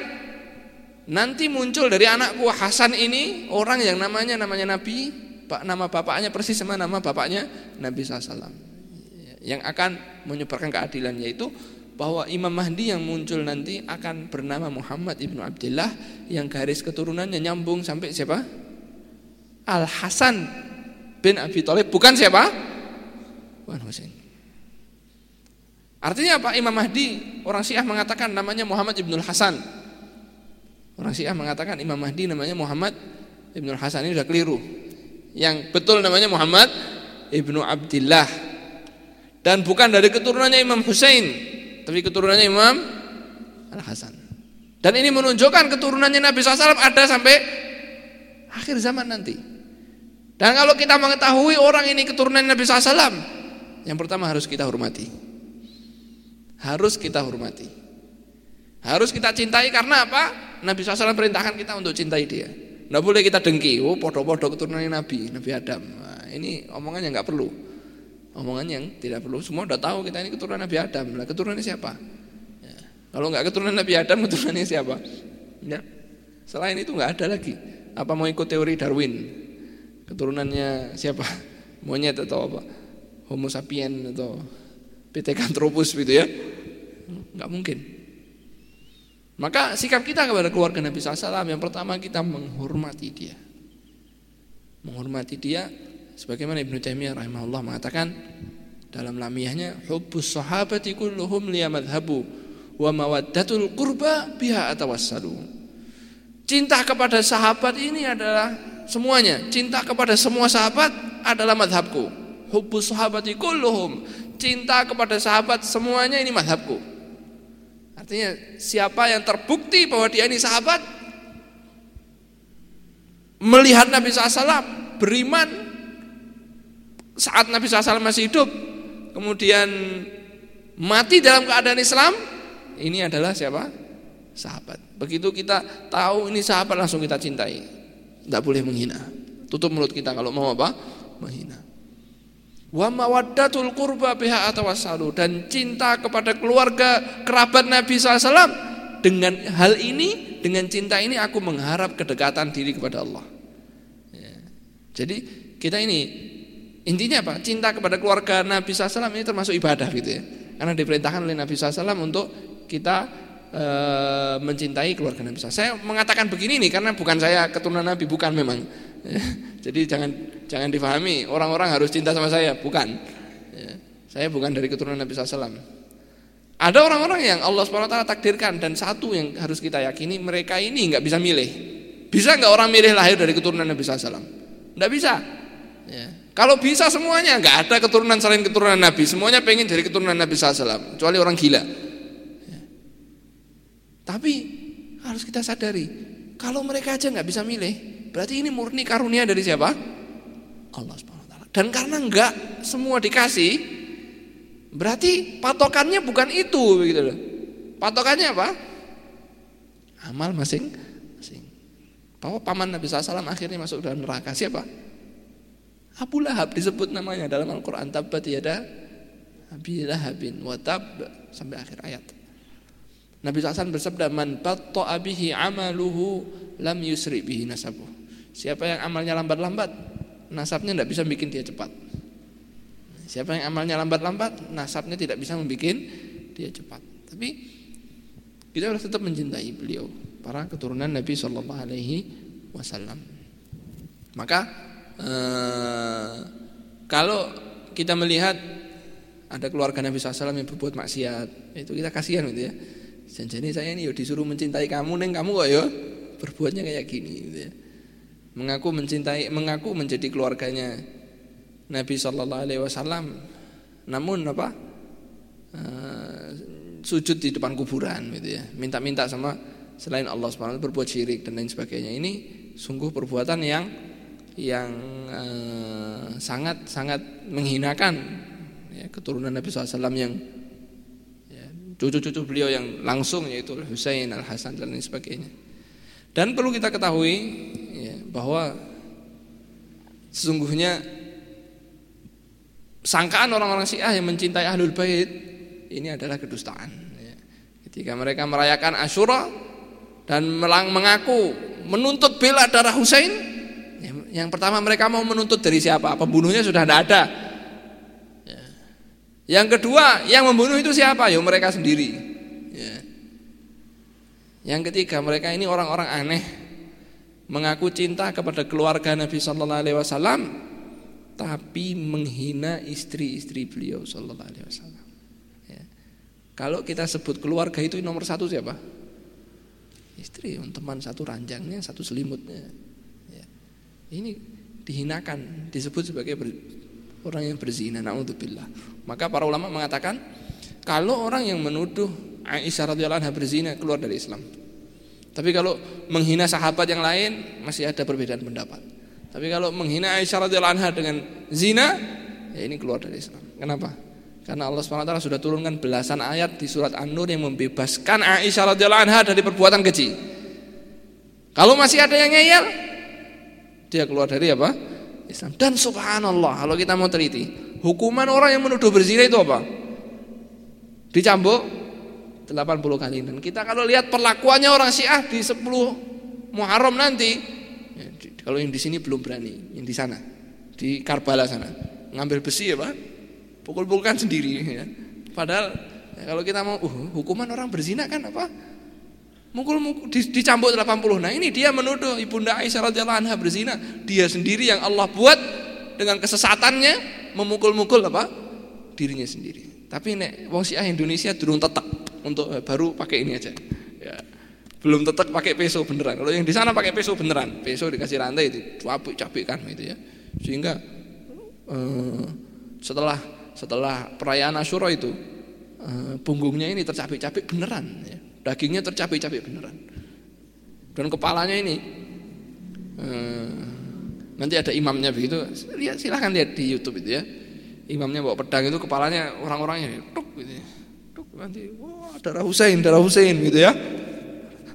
nanti muncul dari anakku Hasan ini orang yang namanya namanya Nabi nama bapaknya persis sama nama bapaknya Nabi SAW yang akan menyebarkan keadilan yaitu bahwa Imam Mahdi yang muncul nanti akan bernama Muhammad ibnu Abdullah yang garis keturunannya nyambung sampai siapa? Al Hasan bin Abi Thalib bukan siapa? Wan Husain. Artinya apa? Imam Mahdi orang Syiah mengatakan namanya Muhammad ibnu Hasan. Orang Syiah mengatakan Imam Mahdi namanya Muhammad ibnu Hasan ini sudah keliru yang betul namanya Muhammad ibnu Abdullah dan bukan dari keturunannya Imam Hussein tapi keturunannya Imam Al Hasan dan ini menunjukkan keturunannya Nabi SAW ada sampai akhir zaman nanti dan kalau kita mengetahui orang ini keturunan Nabi SAW yang pertama harus kita hormati harus kita hormati harus kita cintai karena apa Nabi SAW perintahkan kita untuk cintai dia tidak boleh kita dengki, oh podo-podo keturunan Nabi, Nabi Adam. Nah, ini omongan yang nggak perlu. Omongan yang tidak perlu. Semua udah tahu kita ini keturunan Nabi Adam. Nah, keturunannya siapa? Ya. Kalau nggak keturunan Nabi Adam, keturunannya siapa? Ya. Selain itu nggak ada lagi. Apa mau ikut teori Darwin? Keturunannya siapa? Monyet atau apa? Homo sapien atau Pithecanthropus gitu ya? Nggak mungkin. Maka sikap kita kepada keluarga Nabi SAW yang pertama kita menghormati dia. Menghormati dia sebagaimana Ibnu Taimiyah rahimahullah mengatakan dalam lamiyahnya hubbus sahabati kulluhum liya madhabu wa mawaddatul qurba biha atawassalu. Cinta kepada sahabat ini adalah semuanya. Cinta kepada semua sahabat adalah madhabku. Hubbus sahabati kulluhum. Cinta kepada sahabat semuanya ini madhabku. Artinya siapa yang terbukti bahwa dia ini sahabat melihat Nabi SAW beriman saat Nabi SAW masih hidup kemudian mati dalam keadaan Islam ini adalah siapa? sahabat begitu kita tahu ini sahabat langsung kita cintai tidak boleh menghina tutup mulut kita kalau mau apa? menghina wa mawaddatul qurba biha atawassalu dan cinta kepada keluarga kerabat Nabi SAW dengan hal ini, dengan cinta ini aku mengharap kedekatan diri kepada Allah. Ya. Jadi kita ini intinya apa? Cinta kepada keluarga Nabi SAW ini termasuk ibadah gitu ya. Karena diperintahkan oleh Nabi SAW untuk kita e, mencintai keluarga Nabi. Saya mengatakan begini nih karena bukan saya keturunan Nabi, bukan memang. Ya. Jadi jangan jangan difahami orang-orang harus cinta sama saya, bukan. Ya. Saya bukan dari keturunan Nabi SAW. Ada orang-orang yang Allah SWT takdirkan dan satu yang harus kita yakini mereka ini nggak bisa milih. Bisa nggak orang milih lahir dari keturunan Nabi SAW? Nggak bisa. Ya. Kalau bisa semuanya nggak ada keturunan selain keturunan Nabi. Semuanya pengen dari keturunan Nabi SAW. Kecuali orang gila. Tapi harus kita sadari kalau mereka aja nggak bisa milih, berarti ini murni karunia dari siapa? Allah SWT. Dan karena nggak semua dikasih, Berarti patokannya bukan itu begitu loh. Patokannya apa? Amal masing-masing. Bahwa paman Nabi SAW akhirnya masuk dalam neraka. Siapa? Abu Lahab disebut namanya dalam Al-Quran. Tabbat yada Abi Lahabin watab sampai akhir ayat. Nabi SAW bersabda man batta'a bihi amaluhu lam yusri bihi nasabuh. Siapa yang amalnya lambat-lambat, nasabnya tidak bisa bikin dia cepat. Siapa yang amalnya lambat-lambat, nasabnya tidak bisa membuat dia cepat. Tapi kita harus tetap mencintai beliau, para keturunan Nabi Shallallahu Alaihi Wasallam. Maka eh, kalau kita melihat ada keluarga Nabi SAW yang berbuat maksiat, itu kita kasihan gitu ya. Janjani saya ini yo disuruh mencintai kamu, neng kamu kok yo berbuatnya kayak gini, gitu ya. Mengaku mencintai, mengaku menjadi keluarganya Nabi Shallallahu Alaihi Wasallam. Namun apa? Uh, sujud di depan kuburan gitu ya. Minta-minta sama selain Allah Subhanahu berbuat syirik dan lain sebagainya. Ini sungguh perbuatan yang yang uh, sangat sangat menghinakan ya, keturunan Nabi SAW yang ya, cucu-cucu beliau yang langsung yaitu Husain Al Hasan dan lain sebagainya dan perlu kita ketahui ya, bahwa sesungguhnya sangkaan orang-orang Syiah yang mencintai Ahlul Bait ini adalah kedustaan. Ya. Ketika mereka merayakan Asyura dan mengaku menuntut bela darah Husain, ya, yang pertama mereka mau menuntut dari siapa? Pembunuhnya sudah tidak ada. Ya. Yang kedua, yang membunuh itu siapa? Ya mereka sendiri. Ya. Yang ketiga, mereka ini orang-orang aneh mengaku cinta kepada keluarga Nabi Sallallahu Alaihi Wasallam tapi menghina istri-istri beliau sallallahu alaihi wasallam. Ya. Kalau kita sebut keluarga itu nomor satu siapa? Istri, teman satu ranjangnya, satu selimutnya. Ya. Ini dihinakan, disebut sebagai orang yang berzina. Naudzubillah. Maka para ulama mengatakan kalau orang yang menuduh Aisyah radhiyallahu anha berzina keluar dari Islam. Tapi kalau menghina sahabat yang lain masih ada perbedaan pendapat. Tapi kalau menghina Aisyah radhiyallahu anha dengan zina, ya ini keluar dari Islam. Kenapa? Karena Allah SWT sudah turunkan belasan ayat di surat An-Nur yang membebaskan Aisyah radhiyallahu anha dari perbuatan keji. Kalau masih ada yang ngeyel, dia keluar dari apa? Islam. Dan subhanallah, kalau kita mau teliti, hukuman orang yang menuduh berzina itu apa? Dicambuk 80 kali. Dan kita kalau lihat perlakuannya orang Syiah di 10 Muharram nanti, kalau yang di sini belum berani, yang di sana, di Karbala sana, ngambil besi ya pak, pukul-pukulkan sendiri. Ya. Padahal ya, kalau kita mau uh, hukuman orang berzina kan apa? Mukul, mukul dicambuk 80. Nah ini dia menuduh ibunda Aisyah radhiyallahu anha berzina. Dia sendiri yang Allah buat dengan kesesatannya memukul-mukul apa? Dirinya sendiri. Tapi nek wong Syiah Indonesia durung tetap untuk eh, baru pakai ini aja. Ya belum tetap pakai peso beneran. Kalau yang di sana pakai peso beneran, peso dikasih rantai itu capek capek kan gitu ya. Sehingga eh, setelah setelah perayaan Asyura itu eh, punggungnya ini tercapek-capek beneran, ya. dagingnya tercapek-capek beneran. Dan kepalanya ini eh, nanti ada imamnya begitu, lihat silahkan lihat di YouTube itu ya. Imamnya bawa pedang itu kepalanya orang-orangnya tuk gitu ya. Nanti wah darah Husain, darah Husain gitu ya.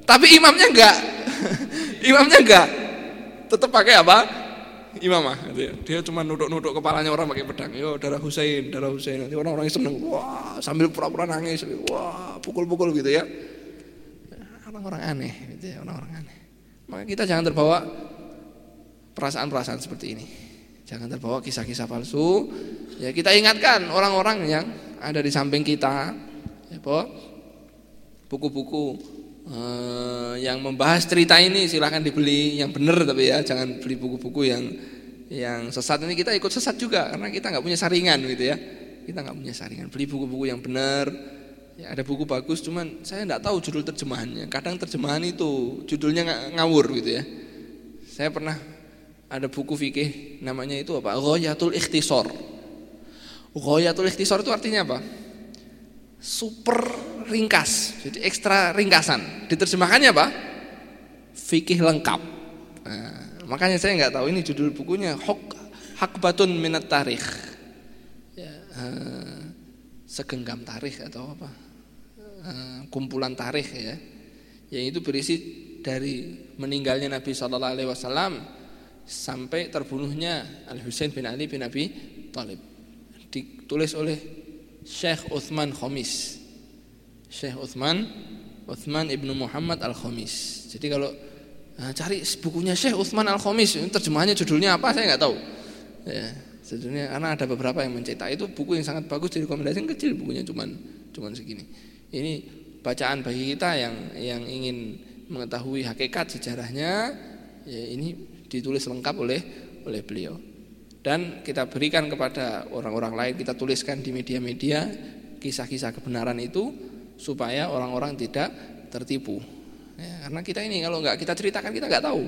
Tapi imamnya enggak. imamnya enggak. Tetap pakai apa? Imamah gitu ya. Dia cuma nuduk-nuduk kepalanya orang pakai pedang. Yo darah Husain, darah Husain. Nanti orang-orang seneng. Wah, sambil pura-pura nangis. Wah, pukul-pukul gitu ya. orang-orang aneh, gitu ya, orang-orang aneh. Maka kita jangan terbawa perasaan-perasaan seperti ini. Jangan terbawa kisah-kisah palsu. Ya kita ingatkan orang-orang yang ada di samping kita, ya, buku-buku eh, yang membahas cerita ini silahkan dibeli yang benar tapi ya jangan beli buku-buku yang yang sesat. Ini kita ikut sesat juga karena kita nggak punya saringan gitu ya. Kita nggak punya saringan. Beli buku-buku yang benar. Ya ada buku bagus cuman saya nggak tahu judul terjemahannya. Kadang terjemahan itu judulnya ngawur gitu ya. Saya pernah ada buku fikih namanya itu apa? Ghayatul Ikhtisar. Ghayatul Ikhtisar itu artinya apa? Super ringkas jadi ekstra ringkasan. Diterjemahkannya apa? Fikih lengkap. Nah, makanya saya nggak tahu ini judul bukunya. Hak Hakbatun Minat Tarikh. Eh, segenggam tarikh atau apa? Eh, kumpulan tarikh ya. Yang itu berisi dari meninggalnya Nabi Shallallahu Alaihi Wasallam sampai terbunuhnya Al Husain bin Ali bin Abi Thalib ditulis oleh Syekh Uthman Khomis. Syekh Uthman Uthman ibnu Muhammad al Khomis jadi kalau nah, cari bukunya Syekh Uthman al Khomis terjemahannya judulnya apa saya nggak tahu. Ya Sebenarnya karena ada beberapa yang mencetak. Itu buku yang sangat bagus direkomendasikan kecil bukunya cuman cuman segini. Ini bacaan bagi kita yang yang ingin mengetahui hakikat sejarahnya. Ya ini ditulis lengkap oleh oleh beliau. Dan kita berikan kepada orang-orang lain kita tuliskan di media-media kisah-kisah kebenaran itu supaya orang-orang tidak tertipu. Ya, karena kita ini kalau nggak kita ceritakan kita nggak tahu.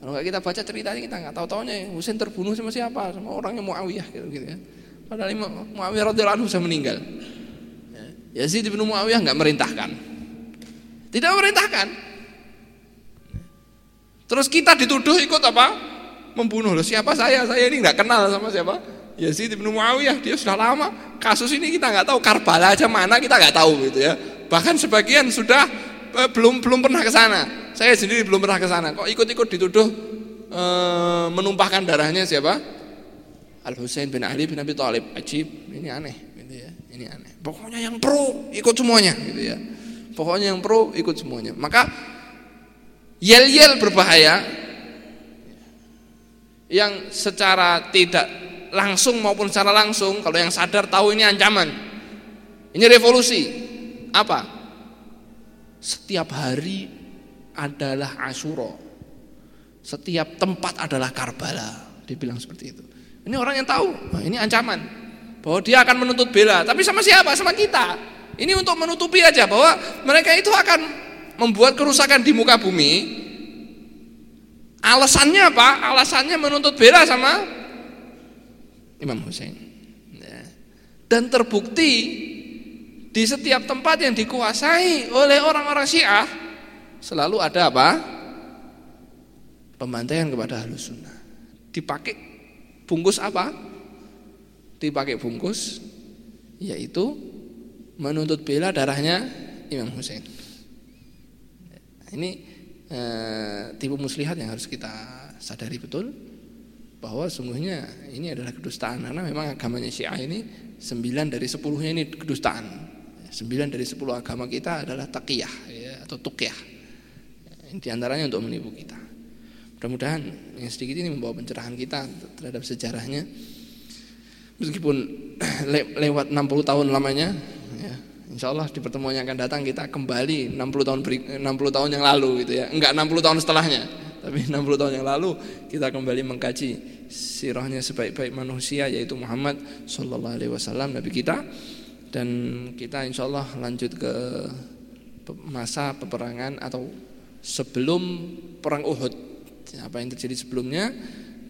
Kalau nggak kita baca ceritanya kita nggak tahu taunya Husain terbunuh sama siapa, sama orangnya Muawiyah gitu, gitu ya. Padahal Muawiyah radhiyallahu anhu sudah meninggal. Ya, Yazid bin Muawiyah nggak merintahkan. Tidak merintahkan. Terus kita dituduh ikut apa? Membunuh loh. Siapa saya? Saya ini nggak kenal sama siapa? Yazid bin Muawiyah. Dia sudah lama. Kasus ini kita nggak tahu. Karbala aja mana kita nggak tahu gitu ya. Bahkan sebagian sudah eh, belum belum pernah ke sana. Saya sendiri belum pernah ke sana. Kok ikut-ikut dituduh e, menumpahkan darahnya siapa? Al Husain bin Ali bin Abi Thalib. Ajib, ini aneh, gitu ya. Ini aneh. Pokoknya yang pro ikut semuanya, gitu ya. Pokoknya yang pro ikut semuanya. Maka yel-yel berbahaya yang secara tidak langsung maupun secara langsung kalau yang sadar tahu ini ancaman. Ini revolusi. Apa? Setiap hari adalah Asuro. Setiap tempat adalah Karbala. Dibilang seperti itu. Ini orang yang tahu, nah, ini ancaman bahwa dia akan menuntut bela. Tapi sama siapa? Sama kita. Ini untuk menutupi aja bahwa mereka itu akan membuat kerusakan di muka bumi. Alasannya apa? Alasannya menuntut bela sama Imam Hussein. Ya. Dan terbukti di setiap tempat yang dikuasai oleh orang-orang Syiah selalu ada apa? Pembantaian kepada halus sunnah. Dipakai bungkus apa? Dipakai bungkus yaitu menuntut bela darahnya Imam Hussein. Ini eh, tipu muslihat yang harus kita sadari betul bahwa sungguhnya ini adalah kedustaan karena memang agamanya Syiah ini sembilan dari sepuluhnya ini kedustaan. Sembilan dari sepuluh agama kita adalah takiyah ya, atau tukyah. Di antaranya untuk menipu kita. Mudah-mudahan yang sedikit ini membawa pencerahan kita terhadap sejarahnya. Meskipun le lewat 60 tahun lamanya, ya, Insya Allah di pertemuan yang akan datang kita kembali 60 tahun beri, 60 tahun yang lalu gitu ya. Enggak 60 tahun setelahnya, tapi 60 tahun yang lalu kita kembali mengkaji sirahnya sebaik-baik manusia yaitu Muhammad Sallallahu Alaihi Wasallam Nabi kita. Dan kita insya Allah lanjut ke masa peperangan atau sebelum perang Uhud. Apa yang terjadi sebelumnya?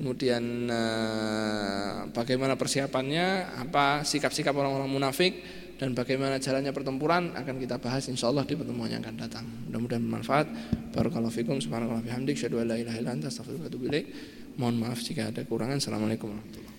Kemudian eh, bagaimana persiapannya? Apa sikap-sikap orang-orang munafik dan bagaimana jalannya pertempuran akan kita bahas insyaallah di pertemuan yang akan datang. Mudah-mudahan bermanfaat. Barakallahu fikum subhanallahi bihamdik syadu la ilaha mohon maaf jika ada kekurangan. Assalamualaikum warahmatullahi